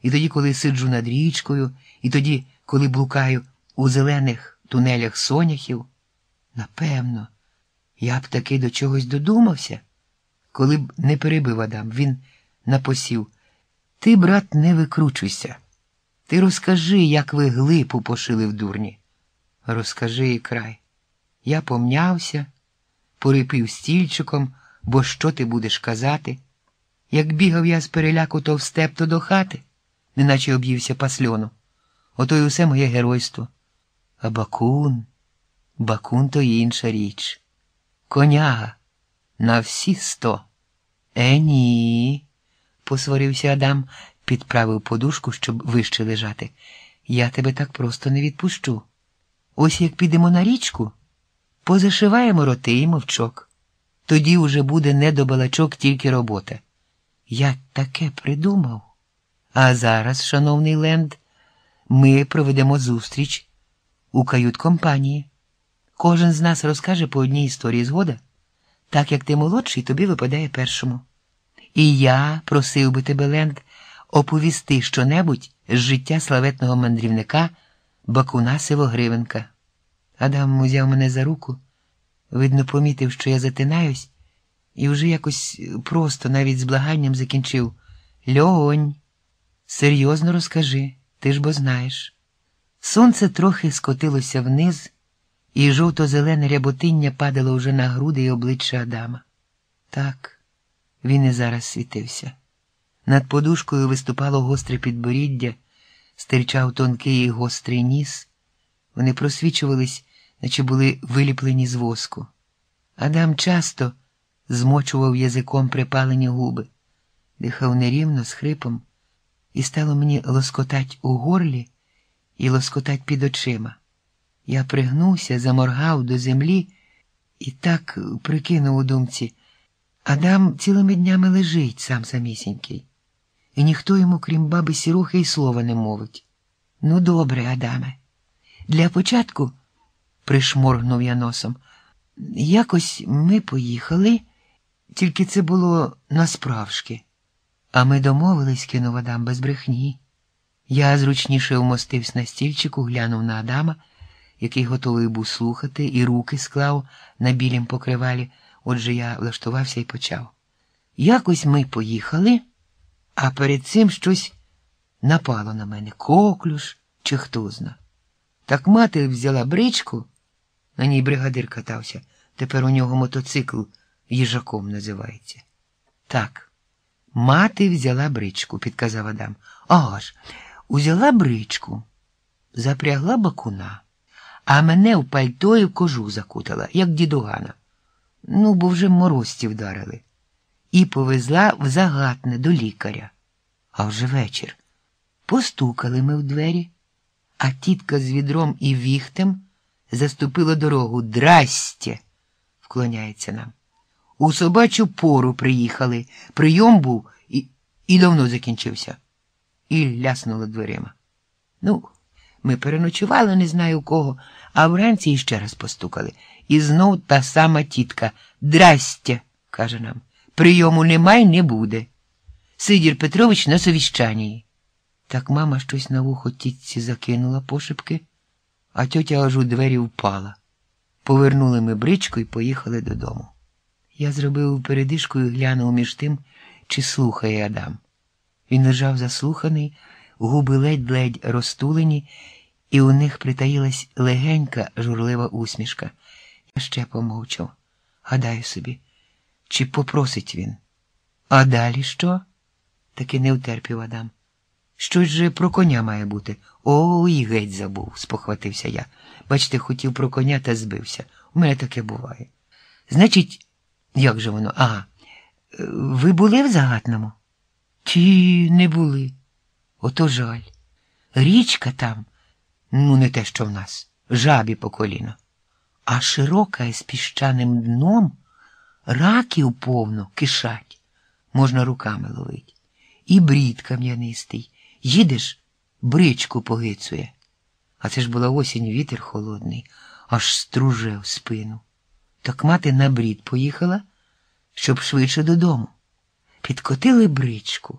І тоді, коли сиджу над річкою, і тоді, коли блукаю у зелених тунелях соняхів, напевно, я б таки до чогось додумався, коли б не перебив Адам, він напосів. Ти, брат, не викручуйся. Ти розкажи, як ви глипу пошили в дурні. Розкажи і край. Я помнявся, порипів стільчиком, бо що ти будеш казати? Як бігав я з переляку то в степ, то до хати неначе об'ївся пасльону. Ото й усе моє геройство. А бакун, бакун то інша річ. Коняга на всі сто. Е, ні, посварився Адам, підправив подушку, щоб вище лежати. Я тебе так просто не відпущу. Ось як підемо на річку, позашиваємо роти і мовчок. Тоді уже буде не до балачок тільки робота. Я таке придумав. А зараз, шановний Ленд, ми проведемо зустріч у кают-компанії. Кожен з нас розкаже по одній історії згода. Так як ти молодший, тобі випадає першому. І я просив би тебе, Ленд, оповісти щонебудь з життя славетного мандрівника Бакуна Сивогривенка. Адам узяв мене за руку, видно, помітив, що я затинаюсь, і вже якось просто, навіть з благанням закінчив Льонь, серйозно розкажи, ти ж бо знаєш. Сонце трохи скотилося вниз, і жовто-зелене ряботиння падало вже на груди й обличчя Адама. Так, він і зараз світився. Над подушкою виступало гостре підборіддя, стирчав тонкий і гострий ніс. Вони просвічувались, наче були виліплені з воску. Адам часто змочував язиком припалені губи, дихав нерівно з хрипом, і стало мені лоскотать у горлі і лоскотать під очима. Я пригнувся, заморгав до землі і так прикинув у думці. Адам цілими днями лежить сам самісінький, і ніхто йому, крім баби сірухи, й слова не мовить. Ну, добре, Адаме. Для початку, пришморгнув я носом, якось ми поїхали, тільки це було насправжки. А ми домовились, кинув Адам без брехні. Я зручніше вмостився на стільчику, глянув на Адама, який готовий був слухати, і руки склав на білім покривалі. Отже, я влаштувався і почав. Якось ми поїхали, а перед цим щось напало на мене коклюш чи хто зна. Так мати взяла бричку, на ній бригадир катався. Тепер у нього мотоцикл їжаком називається. Так, мати взяла бричку, підказав Адам. Ага ж, узяла бричку, запрягла бакуна, а мене в пальто і в кожу закутала, як дідугана. Ну, бо вже морозці вдарили, і повезла в загатне до лікаря. А вже вечір. Постукали ми в двері, а тітка з відром і віхтем заступила дорогу. Драстє, вклоняється нам. У собачу пору приїхали. Прийом був і і давно закінчився. І ляснула дверима. Ну, ми переночували, не знаю у кого, а вранці іще раз постукали. І знов та сама тітка. Драстя, каже нам, прийому немає, не буде. Сидір Петрович на совіщанні. Так мама щось на вухо тітці закинула пошепки, а тьотя аж у двері впала. Повернули ми бричку і поїхали додому. Я зробив передишку і глянув між тим, чи слухає Адам. Він лежав заслуханий, губи ледь-ледь розтулені, і у них притаїлась легенька, журлива усмішка. Я ще помовчав. Гадаю собі, чи попросить він. А далі що? Таки не втерпів Адам. Щось же про коня має бути. О, і геть забув, спохватився я. Бачите, хотів про коня та збився. У мене таке буває. Значить, як же воно? Ага. Ви були в загатному? Ті не були. Ото жаль. Річка там, ну, не те, що в нас, жабі по коліно, а широка з піщаним дном раків повно кишать, можна руками ловить. І брід кам'янистий. Їдеш, бричку погицує. А це ж була осінь, вітер холодний, аж струже в спину. Так мати на брід поїхала, щоб швидше додому. Підкотили бричку.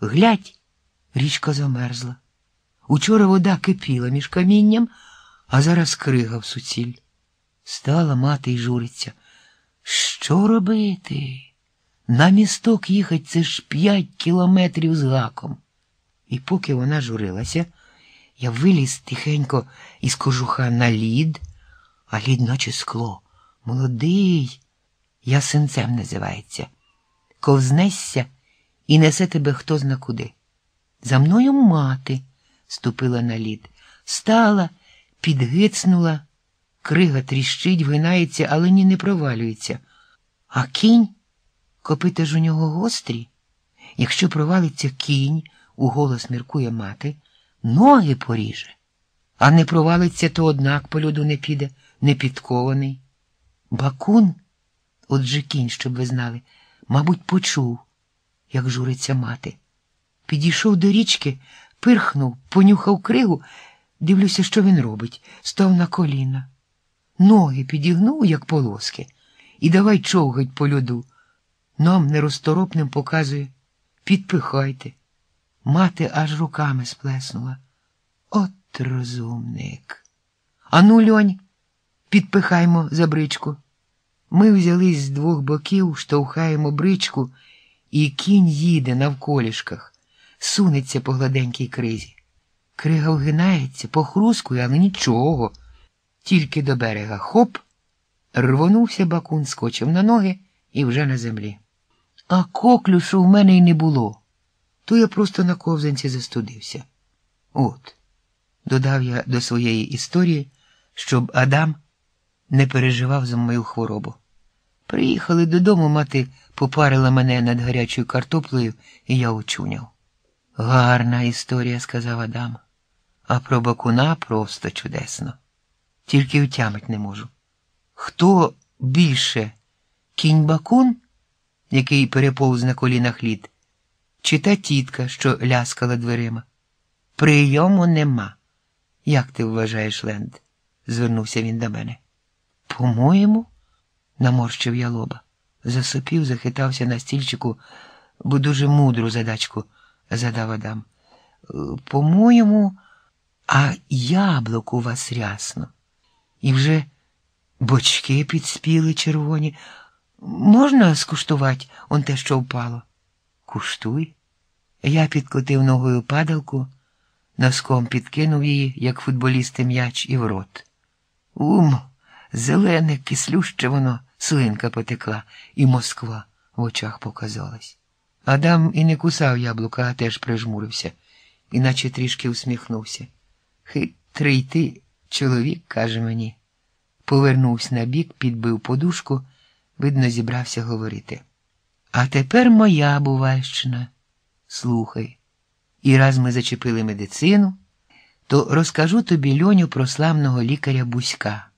Глядь, річка замерзла. Учора вода кипіла між камінням, а зараз крига в суціль. Стала мати й журиться. Що робити? На місток їхать це ж п'ять кілометрів з гаком. І поки вона журилася, я виліз тихенько із кожуха на лід, а лід, наче скло. Молодий, ясенцем називається. Ковзнесся і несе тебе хто зна куди. За мною мати ступила на лід, стала, підгицнула, крига тріщить, вгинається, але ні не провалюється. А кінь, копита ж у нього гострі. Якщо провалиться кінь, уголос міркує мати, ноги поріже, а не провалиться, то однак по льоду не піде, не підкований. Бакун, отже кінь, щоб ви знали, мабуть, почув, як журиться мати. Підійшов до річки, пирхнув, понюхав кригу, дивлюся, що він робить, став на коліна. Ноги підігнув, як полоски, і давай човгать по льоду. Нам неросторопним показує підпихайте. Мати аж руками сплеснула. От розумник. Ану, льонь, підпихаймо за бричку. Ми взялись з двох боків, штовхаємо бричку, і кінь їде навколішках, сунеться по гладенькій кризі. Крига вгинається, похрускує, але нічого. Тільки до берега хоп, рвонувся бакун, скочив на ноги і вже на землі. А коклюшу в мене й не було, то я просто на ковзанці застудився. От, додав я до своєї історії, щоб Адам не переживав за мою хворобу. Приїхали додому, мати попарила мене над гарячою картоплею, і я очуняв. Гарна історія, сказав Адам, а про бакуна просто чудесно. Тільки втямить не можу. Хто більше кінь бакун, який переповз на колінах лід, чи та тітка, що ляскала дверима? Прийому нема. Як ти вважаєш, Ленд? звернувся він до мене. По-моєму, наморщив я лоба. Засопів, захитався на стільчику, бо дуже мудру задачку задав Адам. По-моєму, а яблук у вас рясно. І вже бочки підспіли червоні. Можна скуштувати он те, що впало? Куштуй. Я підкотив ногою падалку, носком підкинув її, як футболісти м'яч, і в рот. Ум, зелене, кислюще воно, слинка потекла, і Москва в очах показалась. Адам і не кусав яблука, а теж прижмурився, іначе трішки усміхнувся. Хитрий ти, чоловік, каже мені. Повернувся на бік, підбив подушку, видно, зібрався говорити. А тепер моя Бувальщина. Слухай. І раз ми зачепили медицину, то розкажу тобі льоню про славного лікаря Буська.